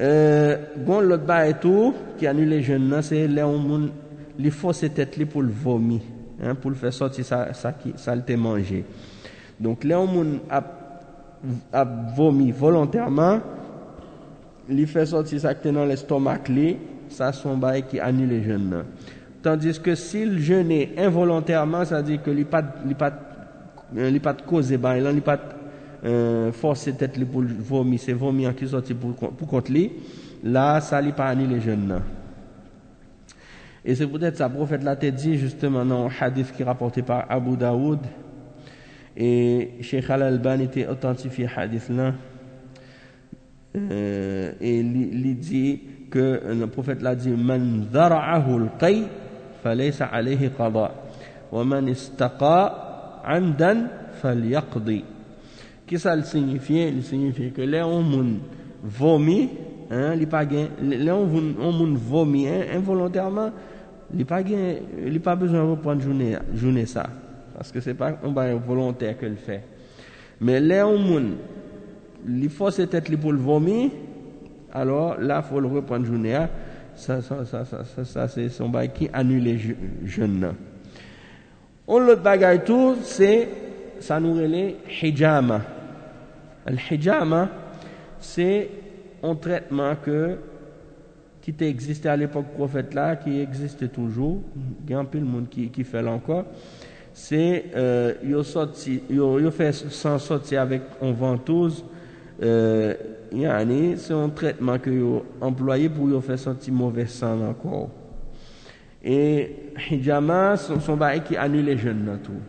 Euh, bon, l'autre tout, qui annule les jeunes, c'est les gens les forcer tête pour le vomir, hein, pour le faire sortir ça, ça qui, ça le manger. Donc, les gens a, a vomi volontairement, les fait sortir ça qui est dans l'estomac, ça son bail qui annule les jeûnes. Tandis que s'il jeûnait involontairement, ça veut dire que il pas il pas il pas causer bail, il pas euh, forcer tête pour vomir, c'est vomir qui sorti pour pour contre lui, là ça il pas annule les jeûnes. Et c'est peut-être ça, prophète l'a dit justement dans un hadith qui est rapporté par Abu Daoud. Et Sheikh Al-Albani était authentifié hadith là. Euh, et il dit que le prophète l'a dit Man al-qay falaysa alayhi qada wa man istaqa. Qu'est-ce que ça signifie Il signifie que les gens vomit, hein, les vomit hein, involontairement, pas, pas besoin de reprendre journée, journée ça. Parce que ce n'est pas un bail volontaire qu'elle fait. Mais là, on il faut cette tête pour le vomir, alors là, faut le reprendre journée. Ça, ça, ça, ça, ça, c'est son bail qui annule les jeunes. On l'autre bagaille tout, c'est, ça nous relève hijama. Le hijama, c'est un traitement que qui existait à l'époque prophète là, qui existe toujours, il y a un peu de monde qui, qui fait encore, se euh, yo, sorti, yo, yo fè san soti avèk an vantouz, euh, yani, se an tretman ke yo employe pou yo fè soti mouvè san ankor. E hijama son, son bae ki anule jen nan tou.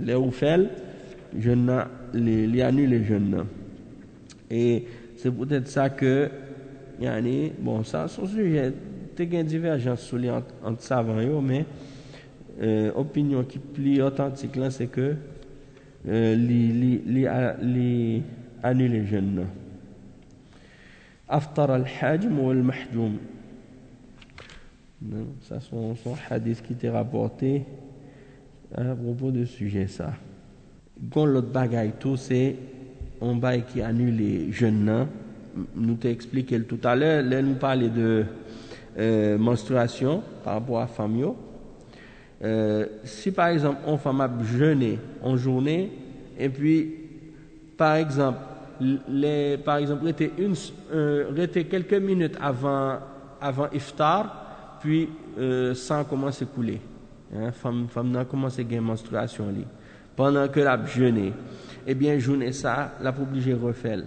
Le ou fel, jen nan, li, li anule jen nan. E se pou tèt sa ke, yani, bon sa, son suje, te gen diverjans sou li an, an savan yo, men, euh, opinion qui plus authentique là, c'est que euh, les annuler jeûne. Aftar al-Hajm ou al-Mahjum. Ça, sont son hadith qui était rapporté à propos de sujet. ça. Quand l'autre bagaille, tout, c'est un bail qui annule jeûne. Hein. Nous t'expliquons tout à l'heure, là, nous parler de euh, menstruation par rapport à Famio. Euh, si par exemple on femme a jeûné en journée et puis par exemple les, par exemple euh, quelques minutes avant avant iftar puis euh, sang commence à couler hein, femme femme n'a commencé gagner menstruation pendant que la jeûné eh bien journée ça l'a obligé refaire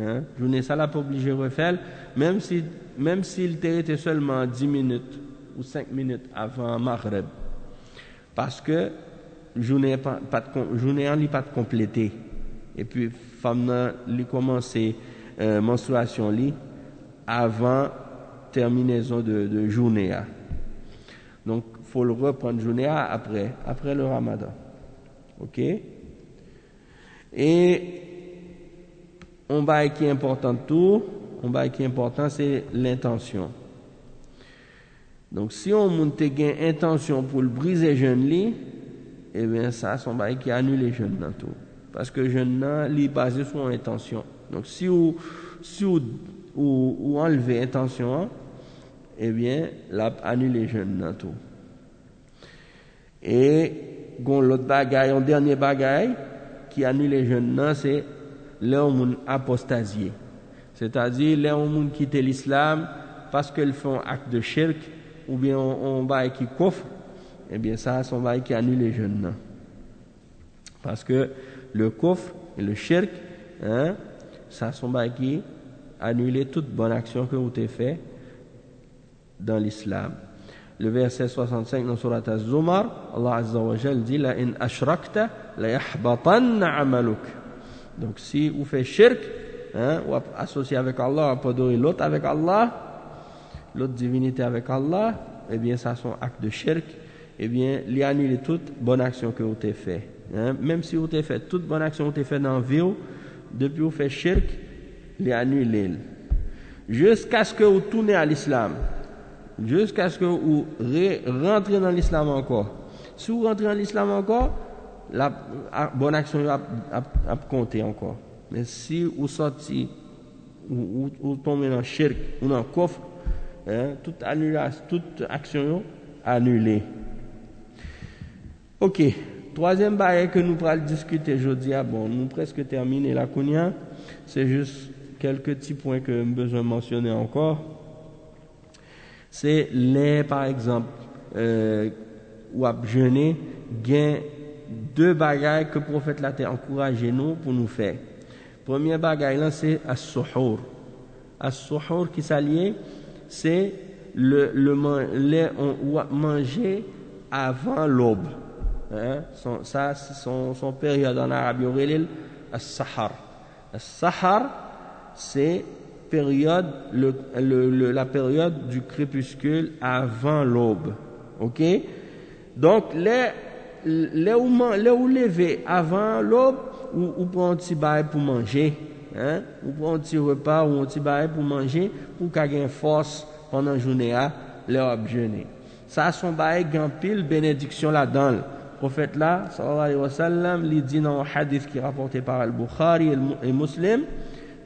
Hein? Journée ça, l'a obligé refaire, même si même s'il était seulement 10 minutes ou 5 minutes avant Maghreb. Parce que journée pas, pas de, pas complétée. Et puis femme lui commencer euh, menstruation li avant terminaison de, de journée. Donc faut le reprendre journée après après le Ramadan. OK? Et un bail qui est important tout, un bail qui est important, c'est l'intention. Donc, si on monte gain intention pour le briser jeune lit, eh bien, ça, un bail qui annule les jeunes. Parce que jeune là, est basé sur intention. Donc, si vous, si vous, ou, enlevez intention, eh bien, là, annule les jeunes dans tout. Et, l'autre bagaille, un dernier bagaille qui annule les jeunes, c'est les gens apostasié. C'est-à-dire les gens quittent l'islam parce qu'ils font acte de shirk ou bien on, va qui coffre, eh bien ça, un bail qui annule les jeunes. Parce que le coffre et le shirk, hein, ça, sont bail qui annule toute bonne action que vous avez fait dans l'islam. Le verset 65 dans Surat Az-Zumar, Allah Azza wa Jal dit La in ashrakta la yahbatanna amaluk. Donc si vous faites shirk, hein, ou associé avec Allah, ou adorer l'autre avec Allah, l'autre divinité avec Allah, eh bien ça sont actes de shirk, eh bien il annule toute bonne action que vous avez fait. Hein. Même si vous avez fait toute bonne action que vous avez fait dans la vie, depuis vous faites shirk, il annule. Jusqu'à ce que vous tournez à l'islam. Jusqu'à ce que vous rentrez dans l'islam encore. Si vous rentrez dans l'islam encore, la bonne action a, compté encore. Mais si vous sortez, ou, ou, tombez dans le shirk ou dans le coffre, hein, toute, annulation, toute action annulée. Ok, troisième barrière que nous allons discuter aujourd'hui, ah bon, nous presque terminé la Kounia, c'est juste quelques petits points que nous besoin mentionner encore. c'est les, par exemple, euh, ou à jeûner, gain deux bagailles que le prophète l'a encouragé nous pour nous faire. Premier bagaille là, c'est as-suhour. As-suhour qui s'allie, c'est le, le, avant l'aube. Hein? ça, c'est son, son, période en arabe, as-sahar. As-sahar, c'est la période du crépuscule avant l'aube. Ok? Donc, les, les, les lever avant l'aube, ou, ou prendre un petit bail pour manger, hein? ou prendre un petit repas ou un petit bail pour manger, pour qu'il ait force pendant la journée, à leur jeûner. Ça, son bail, gagne pile bénédiction là-dedans. Le prophète là, sallallahu alayhi wa sallam, il dit dans un hadith qui est rapporté par Al-Bukhari et Muslim,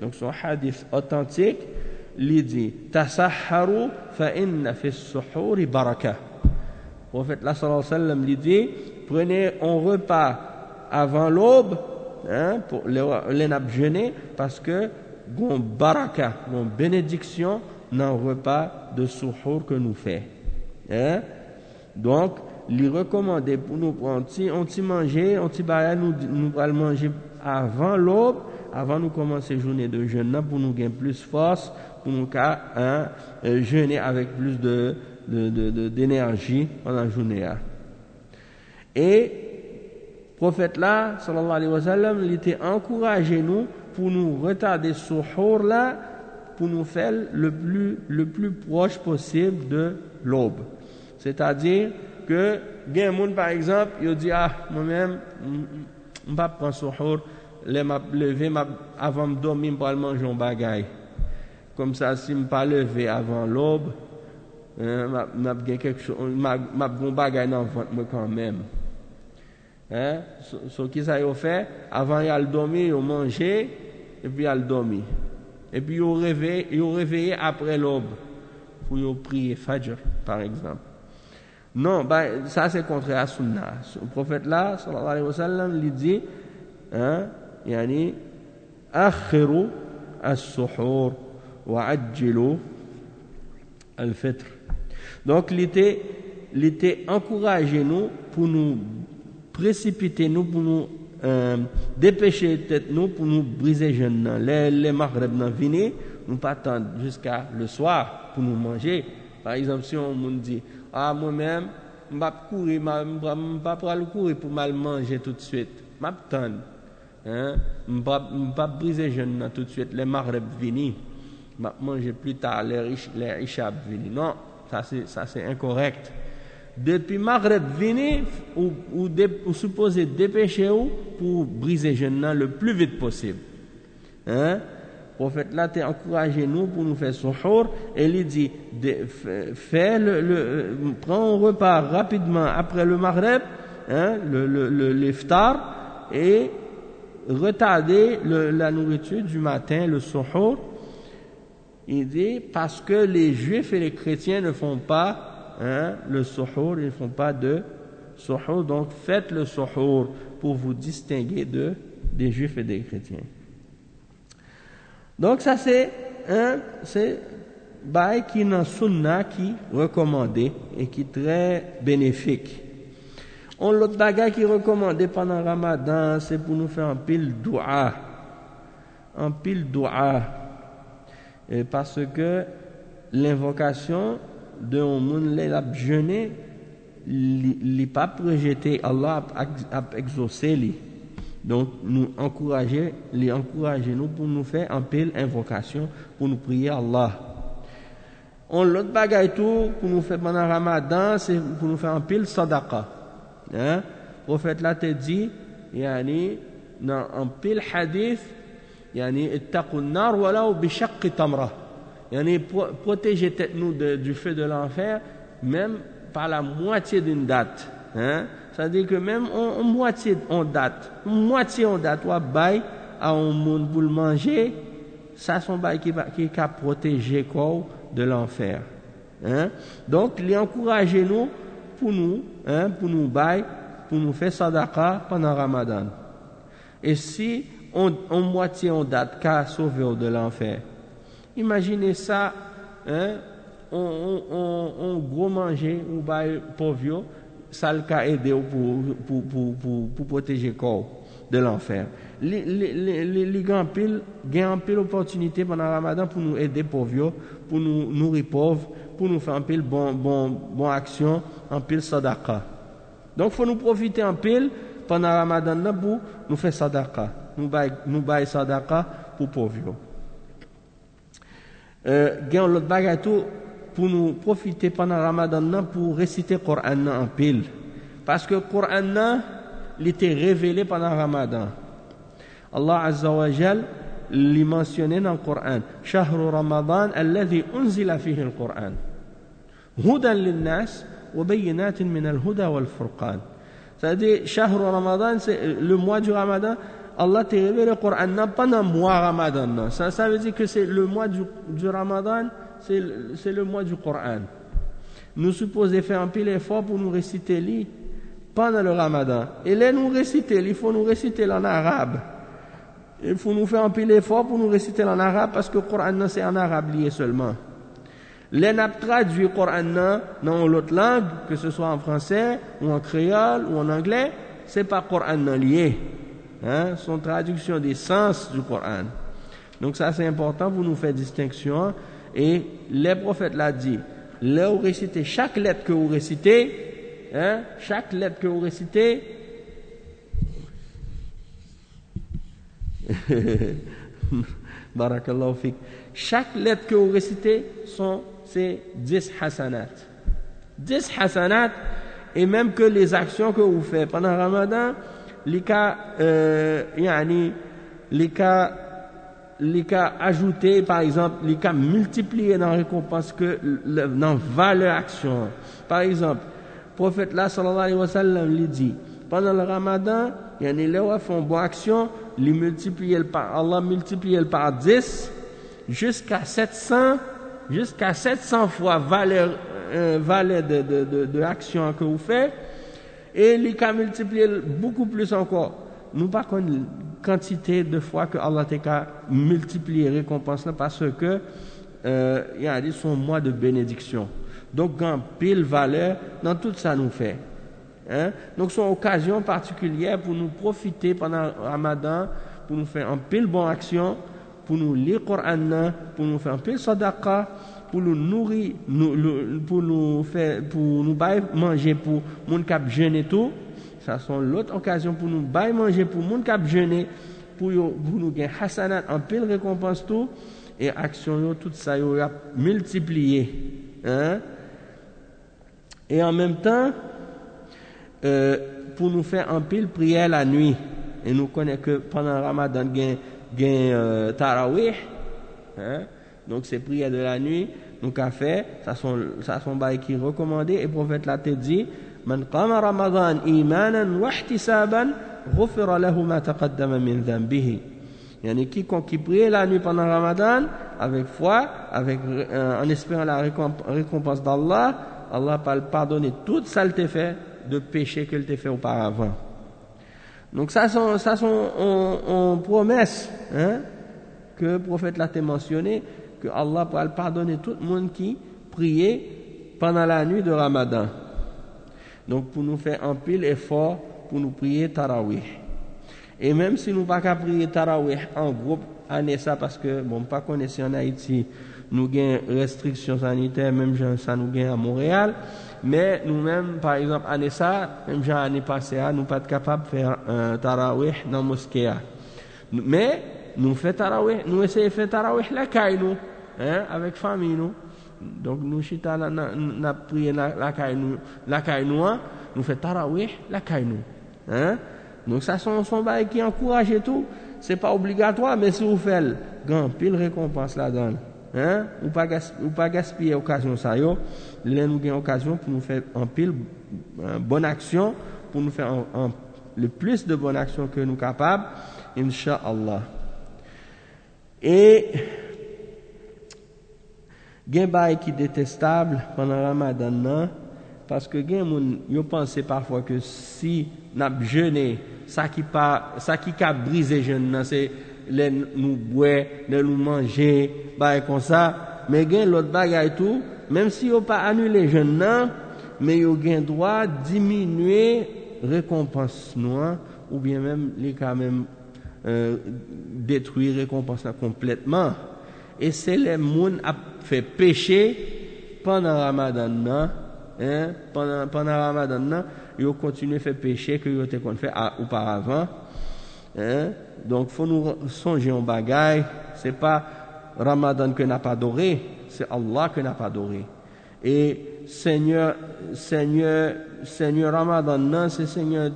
donc son hadith authentique, il dit Tasahharu fa inna fi suhuri baraka. Le prophète là, sallallahu alayhi wa sallam, il dit Prenez un repas avant l'aube, hein, pour les jeûner, parce que gon baraka, gon bénédiction dans le repas de suhour que nous fait. Hein? Donc, il recommandé pour nous prendre, on t'y manger, on t'y nous, nous allons manger avant l'aube, avant nous commencer journée de jeûne, pour nous gagner plus force, pour nous hein, euh, jeûner avec plus de, d'énergie pendant la journée. Et, prophète là, sallallahu alayhi wa sallam, il était encouragé nous pour nous retarder ce jour là, pour nous faire le plus, le plus proche possible de l'aube. C'est-à-dire que, un monde par exemple, il dit, ah, moi-même, je ne vais pas prendre ce jour, les m'a levé avant de dormir, pour manger un bagaille. Comme ça, si je ne pas levé avant l'aube, hein, m'a quelque chose, un bagaille dans le ventre quand même. Ce qui ça a fait, avant il dormir, il manger, et puis il dormir. Et puis il réveillé, il réveillé après l'aube, pour prier Fajr, par exemple. Non, ben, ça c'est contraire à Sunnah. Le prophète là, sallallahu alayhi wa sallam, il dit, hein, yani, akhiru as-suhur wa ajjilu al-fitr. Donc, il était, il était encouragé nous pour nous précipiter nous pour nous euh, dépêcher tête nous pour nous briser jeunes les les maghreb nan venir nous pas attendre jusqu'à le soir pour nous manger. Par exemple si on me dit ah moi même je pas courir je pas pour courir pour mal manger tout de suite. M'attendre hein. Je pas briser jeunes tout de suite les maghreb venir manger plus tard les les ishab venir non ça c'est ça c'est incorrect depuis Maghreb venir ou, ou, dépêcher ou pour briser jeune le plus vite possible. Hein? Prophète là t'a encouragé nous pour nous faire suhour et il dit fais le, le, prends un repas rapidement après le Maghreb, hein, le, le, l'iftar et retarder la nourriture du matin, le suhour. Il dit parce que les juifs et les chrétiens ne font pas hein, le suhour, ils ne font pas de suhour, donc faites le suhour pour vous distinguer de, des juifs et des chrétiens. Donc ça c'est un, c'est bail qui dans sunna qui recommandé et qui est très bénéfique. On l'autre bagage qui est recommandé pendant Ramadan, c'est pour nous faire un pile doua. Un pile doua. Parce que l'invocation d'un monde qui a jeûné, il pas projeté, Allah a exaucé lui. Donc, nous encourager, les encourager nous pour nous faire un pile invocation, pour nous prier Allah. On l'autre bagaille tout, pour nous faire pendant Ramadan, c'est pour nous faire un pile sadaqa. Hein? Prophète là te dit, yani, dans un pile hadith, yani, ittaqun nar walau bi shaqqi tamra yani protéger nous du feu de l'enfer, même par la moitié d'une date. Hein? C'est-à-dire que même en, moitié on date, moitié on date, ou bail à un monde pour le manger, ça son bail qui qui protéger quoi de l'enfer. Hein? Donc, il encourage nous pour nous, hein, pour nous bail, pour nous faire sadaqa pendant Ramadan. Et si on, moitié on date qu'à sauver de l'enfer, Imaginez ça, hein, on, gros manger ou bail pauvre, ça le cas aider pour, pour, pour, pour, pour protéger le corps de l'enfer. Les, les, les, les grands piles, gagnent pile opportunité pendant le ramadan pour nous aider pauvres, pour nous nourrir pauvres, pour nous faire un pile bon, bon, bon action, un pile sadaqa. Donc, faut nous profiter en pile pendant le ramadan pour nous faire sadaqa. Nous bail, nous sadaqa pour pauvres Euh, gagnent l'autre bagatou pour nous profiter pendant le ramadan pour réciter le Coran en pile. Parce que le Coran, il était révélé pendant le ramadan. Allah Azza wa Jal l'a mentionné dans le Coran. شهر رمضان الذي أنزل فيه القرآن هدى للناس وبينات من الهدى والفرقان. C'est-à-dire, شهر رمضان, c'est le mois du ramadan. Allah t'a révélé le Coran pendant le mois ramadan. Ça, ça veut dire que c'est le mois du, du ramadan c'est le mois du Coran. Nous supposons faire un pile effort pour nous réciter lui pendant le ramadan. Et là, nous réciter, il faut nous réciter en arabe. Il faut nous faire un pile effort pour nous réciter en arabe parce que le Coran, c'est en arabe lié seulement. Les n'a traduit le Coran dans l'autre langue, que ce soit en français, ou en créole, ou en anglais, c'est pas Coran lié. Hein? Son traduction des sens du Coran. Donc ça, c'est important pour nous faire distinction et les prophètes l'ont dit. Là, vous récitez chaque lettre que vous récitez, hein, chaque lettre que vous récitez, <laughs> Barakallahu fik. Chaque lettre que vous récitez sont c'est 10 hasanat. 10 hasanat et même que les actions que vous faites pendant Ramadan, les cas, euh, yani, les les cas ajoutés, par exemple, les cas multipliés dans la récompense que dans valeur action. Par exemple, le prophète là, sallallahu alayhi wa sallam, lui dit, pendant le ramadan, il y a des gens qui font bonne action, les multiplier par, Allah multiplie par 10, jusqu'à 700, jusqu'à 700 fois valeur, euh, valeur de, de, de, de action que vous faites, et les cas multipliés beaucoup plus encore. Nous pas quantité de fois que Allah t'a multiplié récompense parce que euh, il y a dit son mois de bénédiction. Donc, grand pile valeur dans tout ça nous fait. Hein? Donc, c'est une occasion particulière pour nous profiter pendant le Ramadan, pour nous faire un pile bonne action, pour nous lire le Coran, pour nous faire un pile sadaqa, pour nous nourrir, pour nous faire, pour nous manger pour mon cap jeûne et tout. Ça sont l'autre occasion pour nous bailler manger pour moun cap jeûner pour pour nous gagner hasanat en pile récompense tout. Et action tout ça yo a multiplié hein. Et en même temps euh, pour nous faire en pile prière la nuit. Et nous connaissons que pendant le Ramadan gain gain euh, tarawih hein. Donc c'est prière de la nuit nous qu'a fait ça sont ça sont bail qui recommandé et prophète l'a dit من قام رمضان إيمانا واحتسابا غفر له ما تقدم من ذنبه يعني quiconque qui prie la nuit pendant Ramadan avec foi, avec, euh, en espérant la récompense d'Allah, Allah va pardonner toute saleté fait de péché qu'il t'a fait auparavant. Donc ça sont, ça sont on, on promesse hein, que le prophète l'a mentionné, que Allah va pardonner tout le monde qui priait pendant la nuit de Ramadan. Donc, pour nous faire un pile effort pour nous prier Tarawih. Et même si nous pas prier Tarawih en groupe, année ça, parce que, bon, pas connaître en Haïti, nous avons restrictions sanitaires, même ça nous gagne à Montréal. Mais nous-mêmes, par exemple, année ça, même l'année passée, nous pas capables de faire un Tarawih dans la mosquée. Mais, nous faisons Tarawih, nous essayons de faire Tarawih la caille, nous, hein, avec famille, nous. Donc nous chita la na prié la la caille nous la caille nous nous fait la caille nous. Hein? Donc ça sont son bail qui encourage et tout, c'est pas obligatoire mais si vous faites grand pile récompense là-dedans. Hein? Ou pas ou pas gaspiller occasion ça yo, là nous gagne occasion pour nous faire en pile bonne action pour nous faire le plus de bonnes actions que nous capables, Inch'Allah. Et Gen bay ki detestable panan ramadan nan, paske gen moun yo panse parfwa ke si nap jene, sa ki, pa, sa ki ka brize jene nan, se le nou bwe, le nou manje, bay kon sa, men gen lot bagay tou, menm si yo pa anule jene nan, men yo gen dwa diminue rekompans nou an, ou bien menm li ka menm euh, detwi rekompans nan kompletman. Et c'est les moun a fait péché pendant Ramadan nan, hein, pendant pendant Ramadan nan, yo continue faire péché que yo te kon auparavant. Hein? Donc faut nous songer en bagaille, c'est pas Ramadan que n'a pas adoré, c'est Allah que n'a pas adoré. Et Seigneur, Seigneur, Seigneur Ramadan, non, c'est Seigneur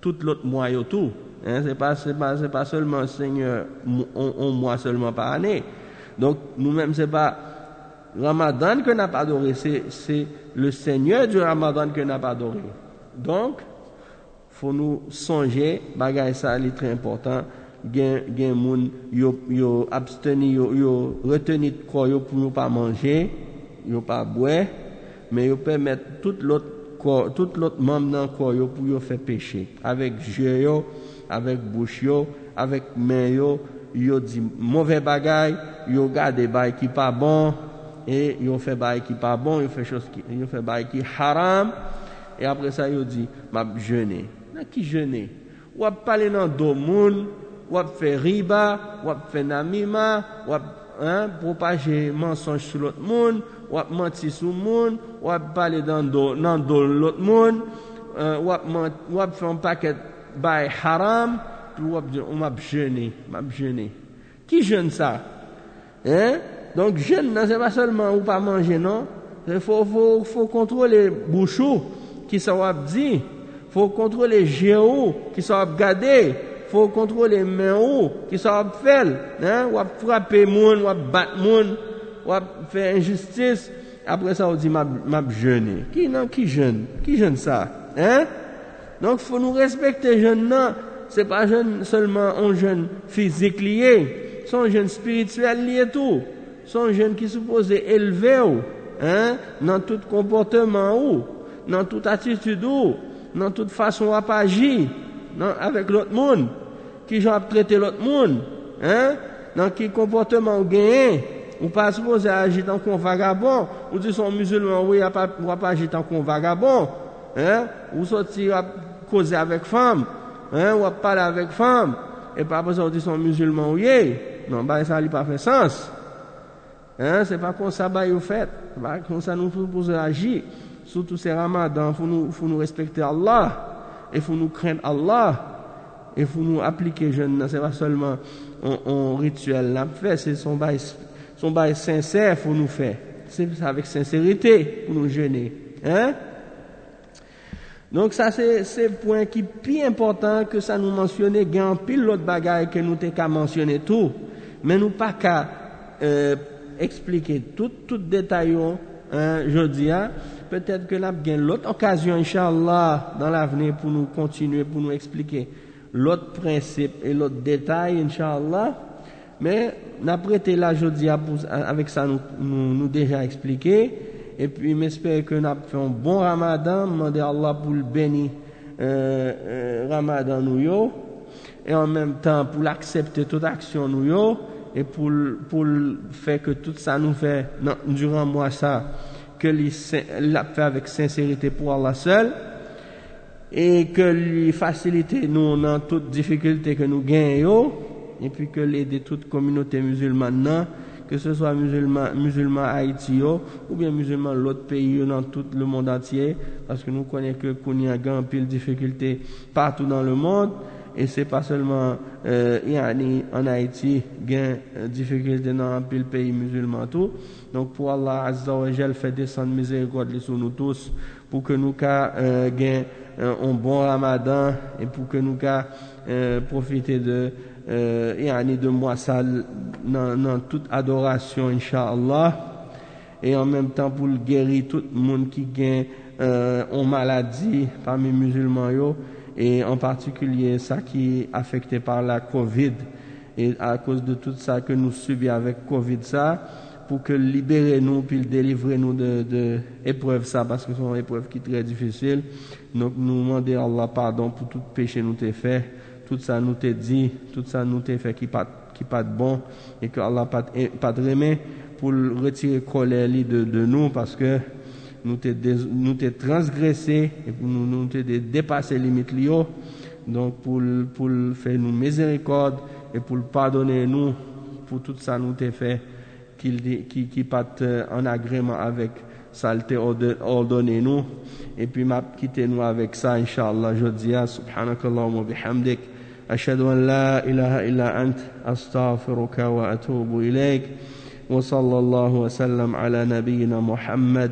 tout l'autre mois et tout. Hein, c'est pas, c'est pas, pas seulement Seigneur un, mois seulement par année. Donc, nous-mêmes, c'est pas Ramadan que n'a pas adoré, c'est, le Seigneur du Ramadan que n'a pas adoré. Donc, faut nous songer, bagay ça, est très important. Gen, gen moun, yo, yo absteni, yo, yo reteni quoi yo pour ne pas manger, yo pas boire, mais yo permettre tout l'autre corps, tout l'autre membre dans corps yo pour yo faire péché. Avec yeux yo, avec bouche yo, avec main yo, yo bagay, yo garde bagay qui pas bon, et yo fait bagay qui pas bon, yo chose qui, yo fait bagay qui haram, et après ça yo dit m'a jeûner. Nan parler dans do moun, ou fait riba, ou fait namima, ou hein, propager mensonge sur l'autre monde, ou mentir sur le monde, ou parler dans dans l'autre monde, euh, ou faire un paquet de haram, ou on m'a jeûné, m'a jeûné. Qui jeûne ça? Hein? Donc jeûne, c'est pas seulement ou pas manger, non? Il faut, faut, faut contrôler qui ça va dire. faut contrôler géo qui ça va garder faut contrôler main ou qui va faire. Hein? Ou frapper moun ou battre moun ou faire injustice. Après ça on dit m'a qui non qui jeûne? Qui jeûne ça? Hein? Donc faut nous respecter jeûne non. C'est pas seulement un jeûne physique lié son jeûne spirituel lié tout. Son jeûne qui supposé élever ou hein dans tout comportement ou dans toute attitude ou dans toute façon à agir avec l'autre monde, qui j'en traiter l'autre monde, hein, dans quel comportement gagnez, ou pas supposé agir tant qu'on vagabond, ou dit son musulman, oui, ou pas, pas agir tant qu'on vagabond, hein, ou sortir à causer avec femme, hein, ou parler avec femme, et pas besoin de son musulman, oui, non, bah, ça n'a pas fait sens. Hein, c'est pas comme ça, bah, vous faites, pas comme ça nous poser agir. Surtout ces ramadans, il faut nous, faut nous respecter Allah il faut nous craindre Allah. Il faut nous appliquer jeûne. Ce n'est pas seulement un, rituel. Là, c'est son bail, son bail sincère, il faut nous faire. C'est avec sincérité pour nous jeûner. Hein? Donc ça c'est c'est point qui est plus important que ça nous mentionner gain pile l'autre bagaille que nous t'ai qu'à mentionner tout mais nous pas qu'à euh, expliquer tout tout détail hein, je dis hein peut-être que là, bien l'autre occasion, Inch'Allah, dans l'avenir pour nous continuer, pour nous expliquer l'autre principe et l'autre détail, Inch'Allah. Mais, n'après là, je dis, avec ça, nous, nous, déjà expliqué. Et puis, j'espère que nous avons fait un bon ramadan, demander à Allah pour le bénir, euh, euh, ramadan nous et en même temps pour l'accepter toute action nous et pour, pour faire que tout ça nous fait, durant moi ça, que l'a fait avec sincérité pour Allah seul et que lui facilite nous dans toutes difficultés que nous gagnons et puis que l'aider toute communauté musulmane que ce soit musulman musulman Haïti ou bien musulman l'autre pays dans tout le monde entier parce que nous connaissons que y a grand pile difficultés partout dans le monde et c'est pas seulement euh, en Haïti gain euh, difficulté dans pile pays musulman tout. Donc pour Allah Azza wa Jal fait descendre miséricorde sur nous tous pour que nous euh, gain euh, un bon Ramadan et pour que nous euh, profiter de euh, yani de mois dans, toute adoration inshallah et en même temps pour guérir tout le monde qui gagne euh, en maladie parmi les musulmans yo et en particulier ça qui est affecté par la Covid. Et à cause de tout ça que nous subissons avec Covid, ça, pour que libérer nous, puis délivrer nous de, de épreuves ça, parce que ce sont des épreuves qui sont très difficiles. Donc nous demandons Allah pardon pour tout péché nous t'ai fait, tout ça nous t'ai dit, tout ça nous t'ai fait qui pas qui pas bon et que Allah pas pas pour retirer colère de, de nous parce que nous t'ai nous transgressé et pour nous nous t'ai dépassé limite lio donc pour pour faire nous miséricorde et pour pardonner nous pour tout ça nous t'ai fait qui qui qui pas en agrément avec ça ordonné nous et puis m'a quitté nous avec ça inchallah je dis subhanakallahumma bihamdik أشهد أن لا إله إلا أنت أستغفرك وأتوب إليك وصلى الله وسلم على نبينا محمد